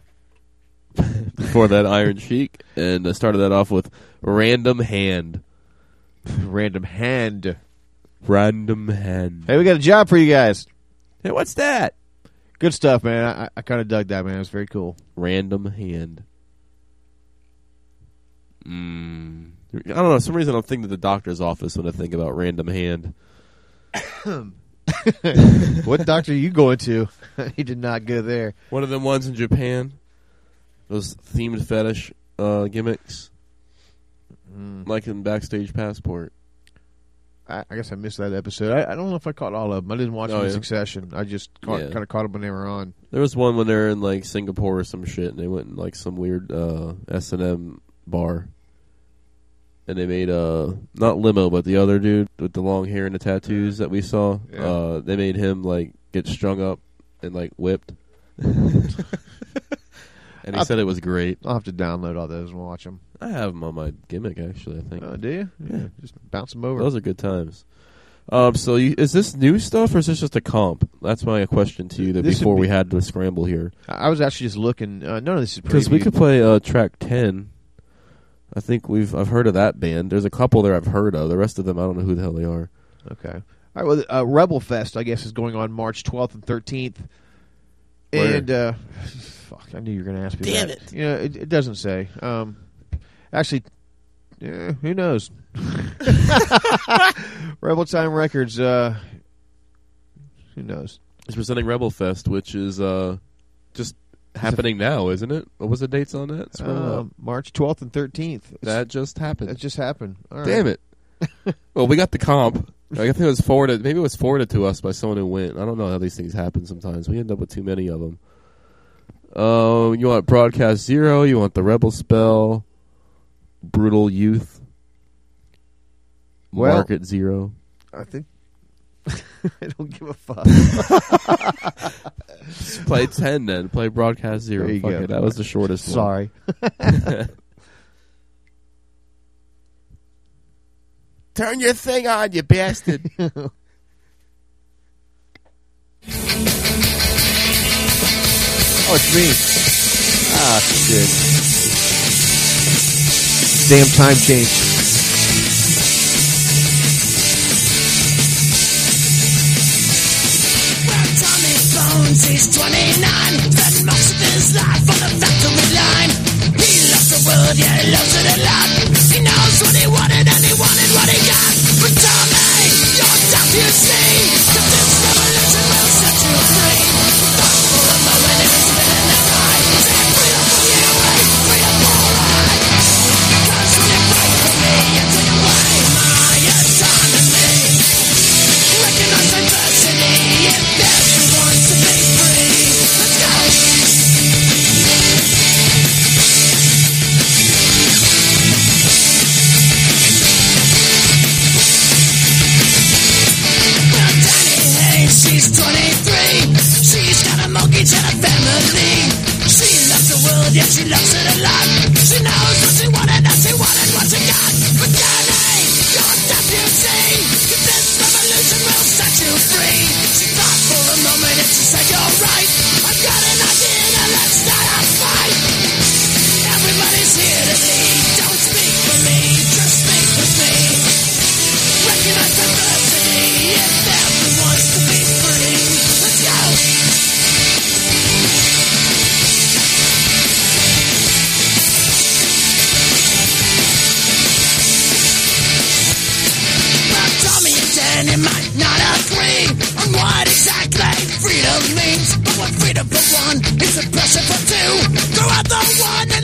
Before that, Iron Sheik, and I started that off with Random Hand. Random hand. Random Hand. Hey, we got a job for you guys. Hey, what's that? Good stuff, man. I, I kind of dug that, man. It was very cool. Random Hand. Mm. I don't know. For some reason, I'm thinking of the doctor's office when I think about Random Hand. what doctor are you going to? he did not go there. One of them ones in Japan. Those themed fetish uh, gimmicks. Like in Backstage Passport. I, I guess I missed that episode. I, I don't know if I caught all of them. I didn't watch Oh, them in yeah. succession. I just caught, Yeah. kind of caught them when they were on. There was one when they were in like Singapore or some shit, and they went in like some weird uh, S and M bar, and they made uh not limo, but the other dude with the long hair and the tattoos that we saw. Yeah. Uh, they made him like get strung up and like whipped, and he I'll- said it was great. I'll have to download all those and watch them. I have them on my gimmick actually. I think. Oh, do you? Yeah. Just bounce them over. Those are good times. Um, so you, is this new stuff or is this just a comp? That's my question to you. That This before we had the scramble here, I was actually just looking. Uh, none of this is because we could play uh, track ten. I think we've I've heard of that band. There's a couple there I've heard of. The rest of them I don't know who the hell they are. Okay. All right. Well, uh, Rebel Fest, I guess, is going on March 12th and 13th. Where? And uh, fuck, I knew you were going to ask me Damn that. it. Yeah, it, it doesn't say. Um, actually, yeah, who knows? Rebel Time Records. Uh, who knows? It's presenting Rebel Fest, which is uh, just happening now, isn't it? What was the dates on that? Uh. March 12th and 13th. It's- that just happened. that just happened. All right. Damn it. well, we got the comp. I think it was forwarded. Maybe it was forwarded to us by someone who went. I don't know how these things happen. Sometimes we end up with too many of them. Um, you want broadcast zero? You want the rebel spell? Brutal youth. Well- Market zero. I think. I don't give a fuck. Just play ten then. Play broadcast zero. There you Fuck go. it. That was the shortest. one. Sorry. Turn your thing on, you bastard. Oh, it's me. Ah, shit. Damn time change. He's 29. Spent most of his life on the factory line. He loves the world, yeah, he loves it a lot. He knows what he wanted and he wanted what he got. But Tommy, you're tough, you see. The one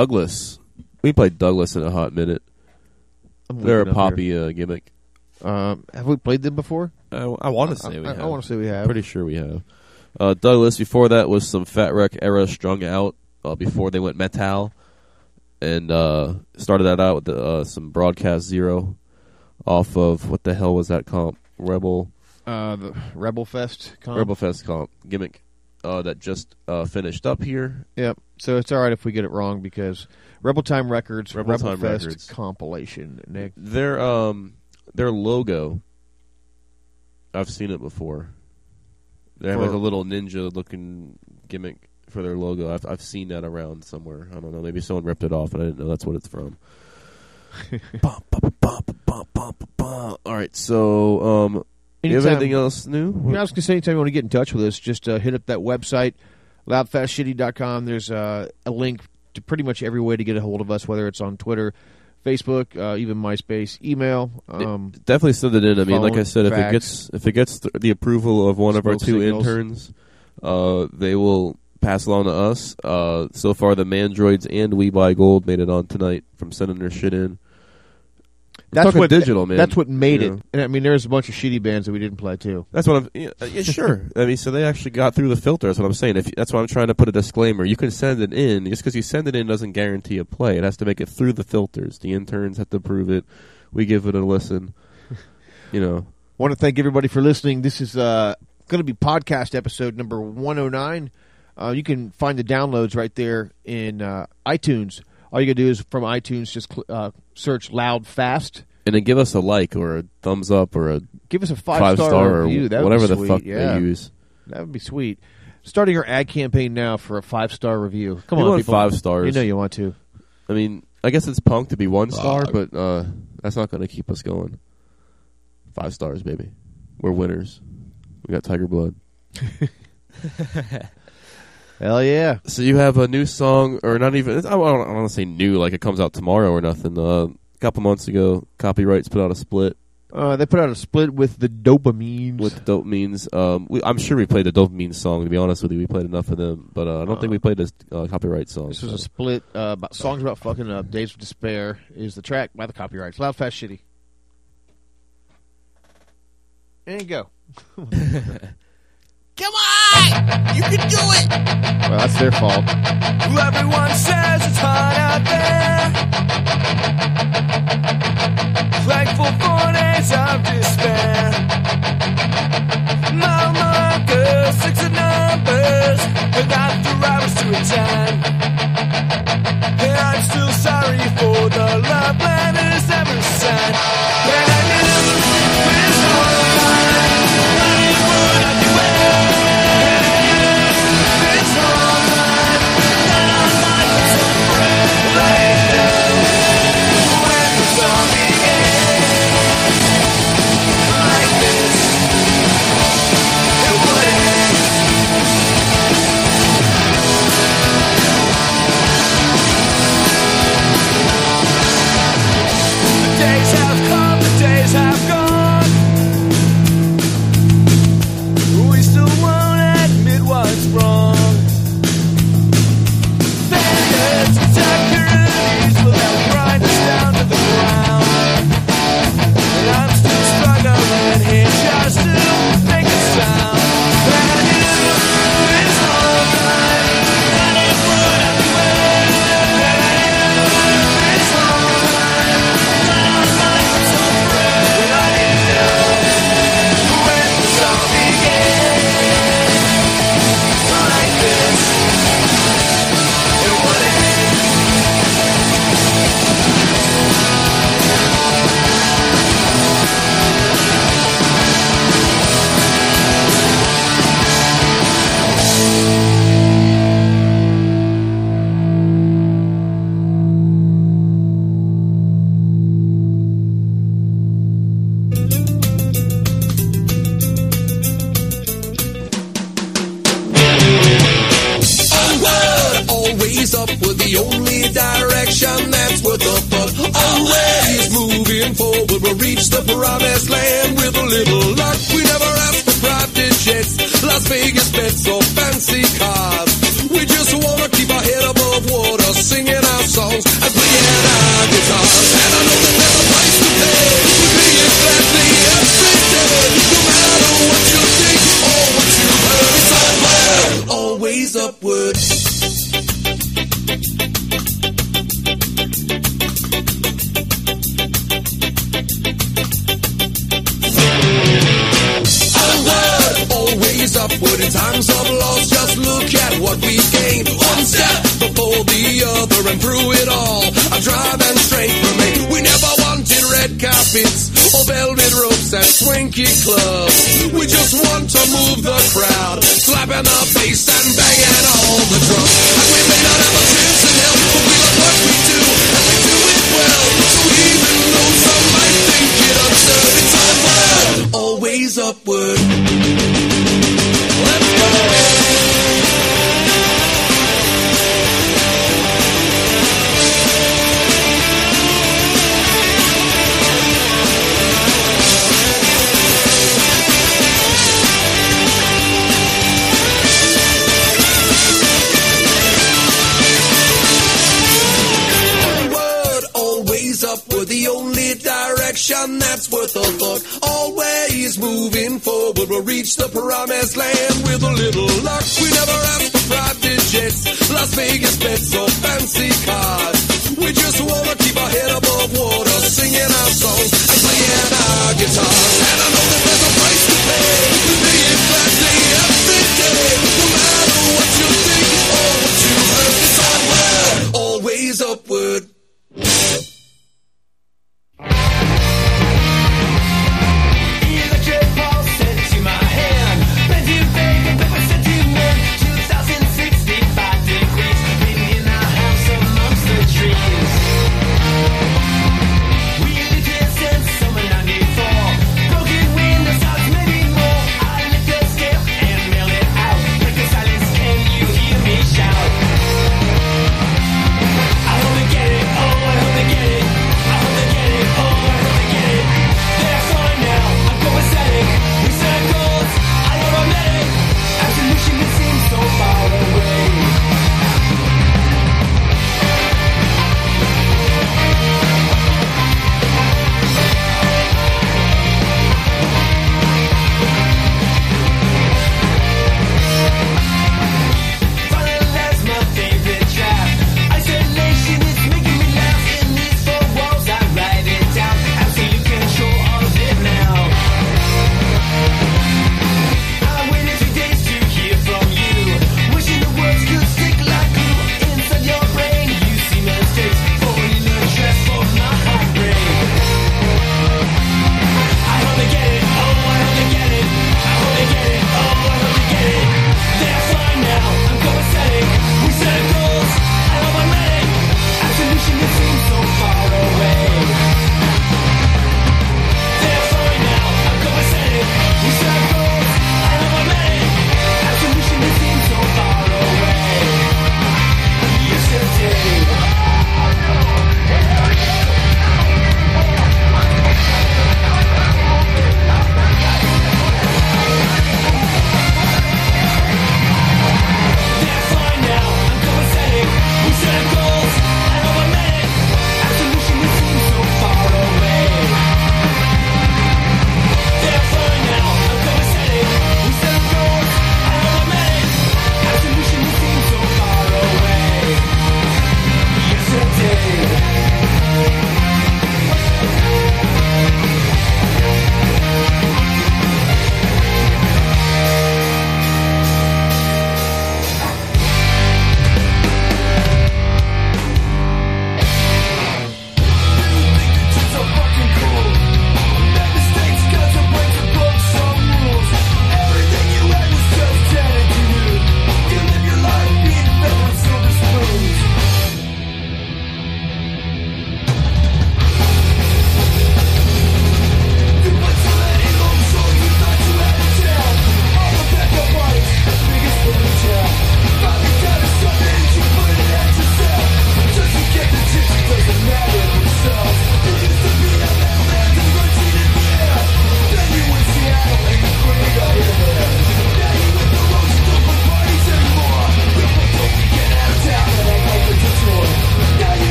Douglas. We played Douglas in a hot minute. I'm They're a poppy uh, gimmick. Um, have we played them before? I, I want to say we I, have. I want to say we have. Pretty sure we have. Uh, Douglas. Before that was some Fat Wreck era strung out. Uh, before they went metal, and uh, started that out with the, uh, some Broadcast Zero, off of what the hell was that comp? Rebel Uh, the Rebel Fest. Comp. Rebel Fest comp gimmick uh, that just uh, finished up here. Yep. So it's all right if we get it wrong because Rebel Time Records, Rebel Rebel Time Fest Records. compilation. Nick, Their um their logo. I've seen it before. They have like a little ninja looking gimmick for their logo. I've I've seen that around somewhere. I don't know. Maybe someone ripped it off, and I didn't know that's what it's from. Bum, bum, bum, bum, bum, bum. All right. So, um, do you have Anytime- anything else new? Know, I was going to say, anytime you want to get in touch with us, just uh, hit up that website, loudfastshitty.com. There's uh, a link to pretty much every way to get a hold of us, whether it's on Twitter, Facebook, uh, even MySpace, email. Um, Definitely send it in. I mean, like I said, if fax. it gets if it gets th- the approval of one of our two signals. interns, uh, they will pass it on to us. Uh, so far, the Mandroids and We Buy Gold made it on tonight from sending their shit in. That's what digital, man. That's what made it. And I mean, there's a bunch of shitty bands that we didn't play too. That's what I'm. Yeah, yeah, sure. I mean, so they actually got through the filter. That's what I'm saying. If that's why I'm trying to put a disclaimer. You can send it in. Just because you send it in doesn't guarantee a play. It has to make it through the filters. The interns have to approve it. We give it a listen. You know. want to thank everybody for listening. This is uh, going to be podcast episode number 109. Uh, you can find the downloads right there in uh, iTunes. All you got to do is from iTunes just cl- uh, search Loud Fast. And then give us a like or a thumbs up or a Give us a five, five star, star review. or That would whatever be the sweet. fuck yeah. they use. That would be sweet. Starting our ad campaign now for a five star review. Come We on, want people. five stars. You know you want to. I mean, I guess it's punk to be one star, but uh, that's not going to keep us going. Five stars, baby. We're winners. We got Tiger Blood. Hell yeah! So you have a new song, or not even? I don't, I don't want to say new, like it comes out tomorrow or nothing. Uh, a couple months ago, Copyrights put out a split Uh, they put out a split with the dopamines. with Dopamines. Um, we, I'm sure we played the Dopamines song. To be honest with you, we played enough of them, but uh, I don't think we played this uh, Copyright song. this was so. a split. Uh, about songs about fucking up. Days of Despair is the track by the copyrights. Loud, fast, shitty. And go. Come on! You can do it! Well, that's their fault. Everyone says it's hot out there. Thankful for days of despair. My marker, six of numbers, and after hours to attend. And I'm still sorry for the love letters ever sent. moving forward. We'll reach the promised land with a little luck. We never ask for private jets, Las Vegas bets, or fancy cars. We just wanna keep our head above water, singing our songs and playing our guitars. is up, but in times of loss, just look at what we gained. One step before the other and through it all, a drive and strength remain. We never wanted red carpets or velvet ropes and swanky clubs. We just want to move the crowd, slapping the bass and banging all the drums. And we may not have a chance in hell, but we love what we do, and we do it well. So even though some might think it absurd, it's our world, always upward. promised land with a little luck. We never have for five digits. Las Vegas bets so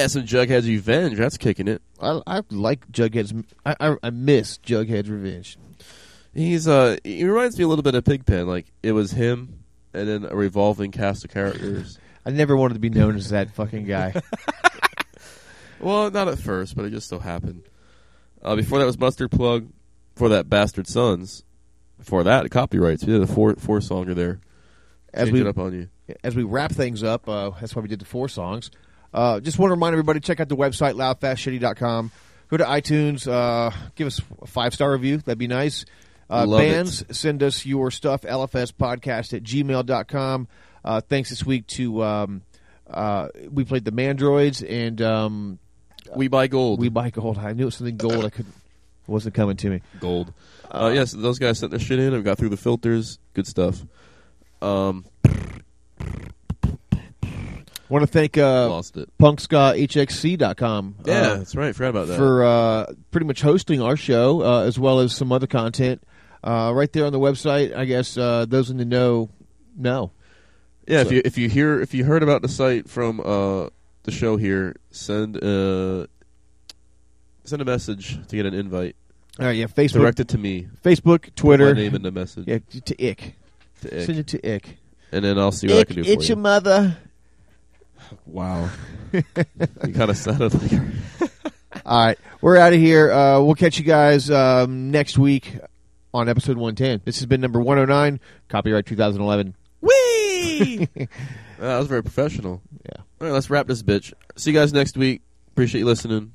yeah, some Jughead's Revenge. That's kicking it. I, I like Jughead's. I, I, I miss Jughead's Revenge. He's uh, he reminds me a little bit of Pigpen. Like it was him, and then a revolving cast of characters. I never wanted to be known as that fucking guy. well, not at first, but it just so happened. Uh, before that was Mustard Plug. For that, Bastard Sons. Before that, copyrights. We did a four four songer there. As Change we up on you. as we wrap things up, uh, that's why we did the four songs. Uh, just want to remind everybody check out the website loudfastshitty.com. Go to iTunes, uh, give us a five star review. That'd be nice. Uh, Love bands, send us your stuff, lfspodcast at gmail.com. Uh, thanks this week to, um, uh, we played the Mandroids and um, We buy gold. We Buy Gold. I knew it was something gold. I couldn't, wasn't coming to me. Gold. Uh, yes, those guys sent their shit in. I've got through the filters. Good stuff. Um, want to thank uh, Lost it. punkskahxc.com. Yeah, uh, that's right. Forgot about that. For uh, pretty much hosting our show, uh, as well as some other content. Uh, right there on the website, I guess uh, those in the know know. Yeah, So- if you if you hear if you heard about the site from uh, the show here, send uh, send a message to get an invite. All right, yeah, Facebook, directed to me. Facebook, Twitter, name in the message. Yeah, to Ick. To Ick. Send it to Ick. And then I'll see what I can do for it's you. your mother. Wow. you kind of sounded like All right, we're out of here. Uh, we'll catch you guys um, next week on episode 110. This has been number 109, copyright 2011. Whee! that was very professional. Yeah. All right, let's wrap this bitch. See you guys next week. Appreciate you listening.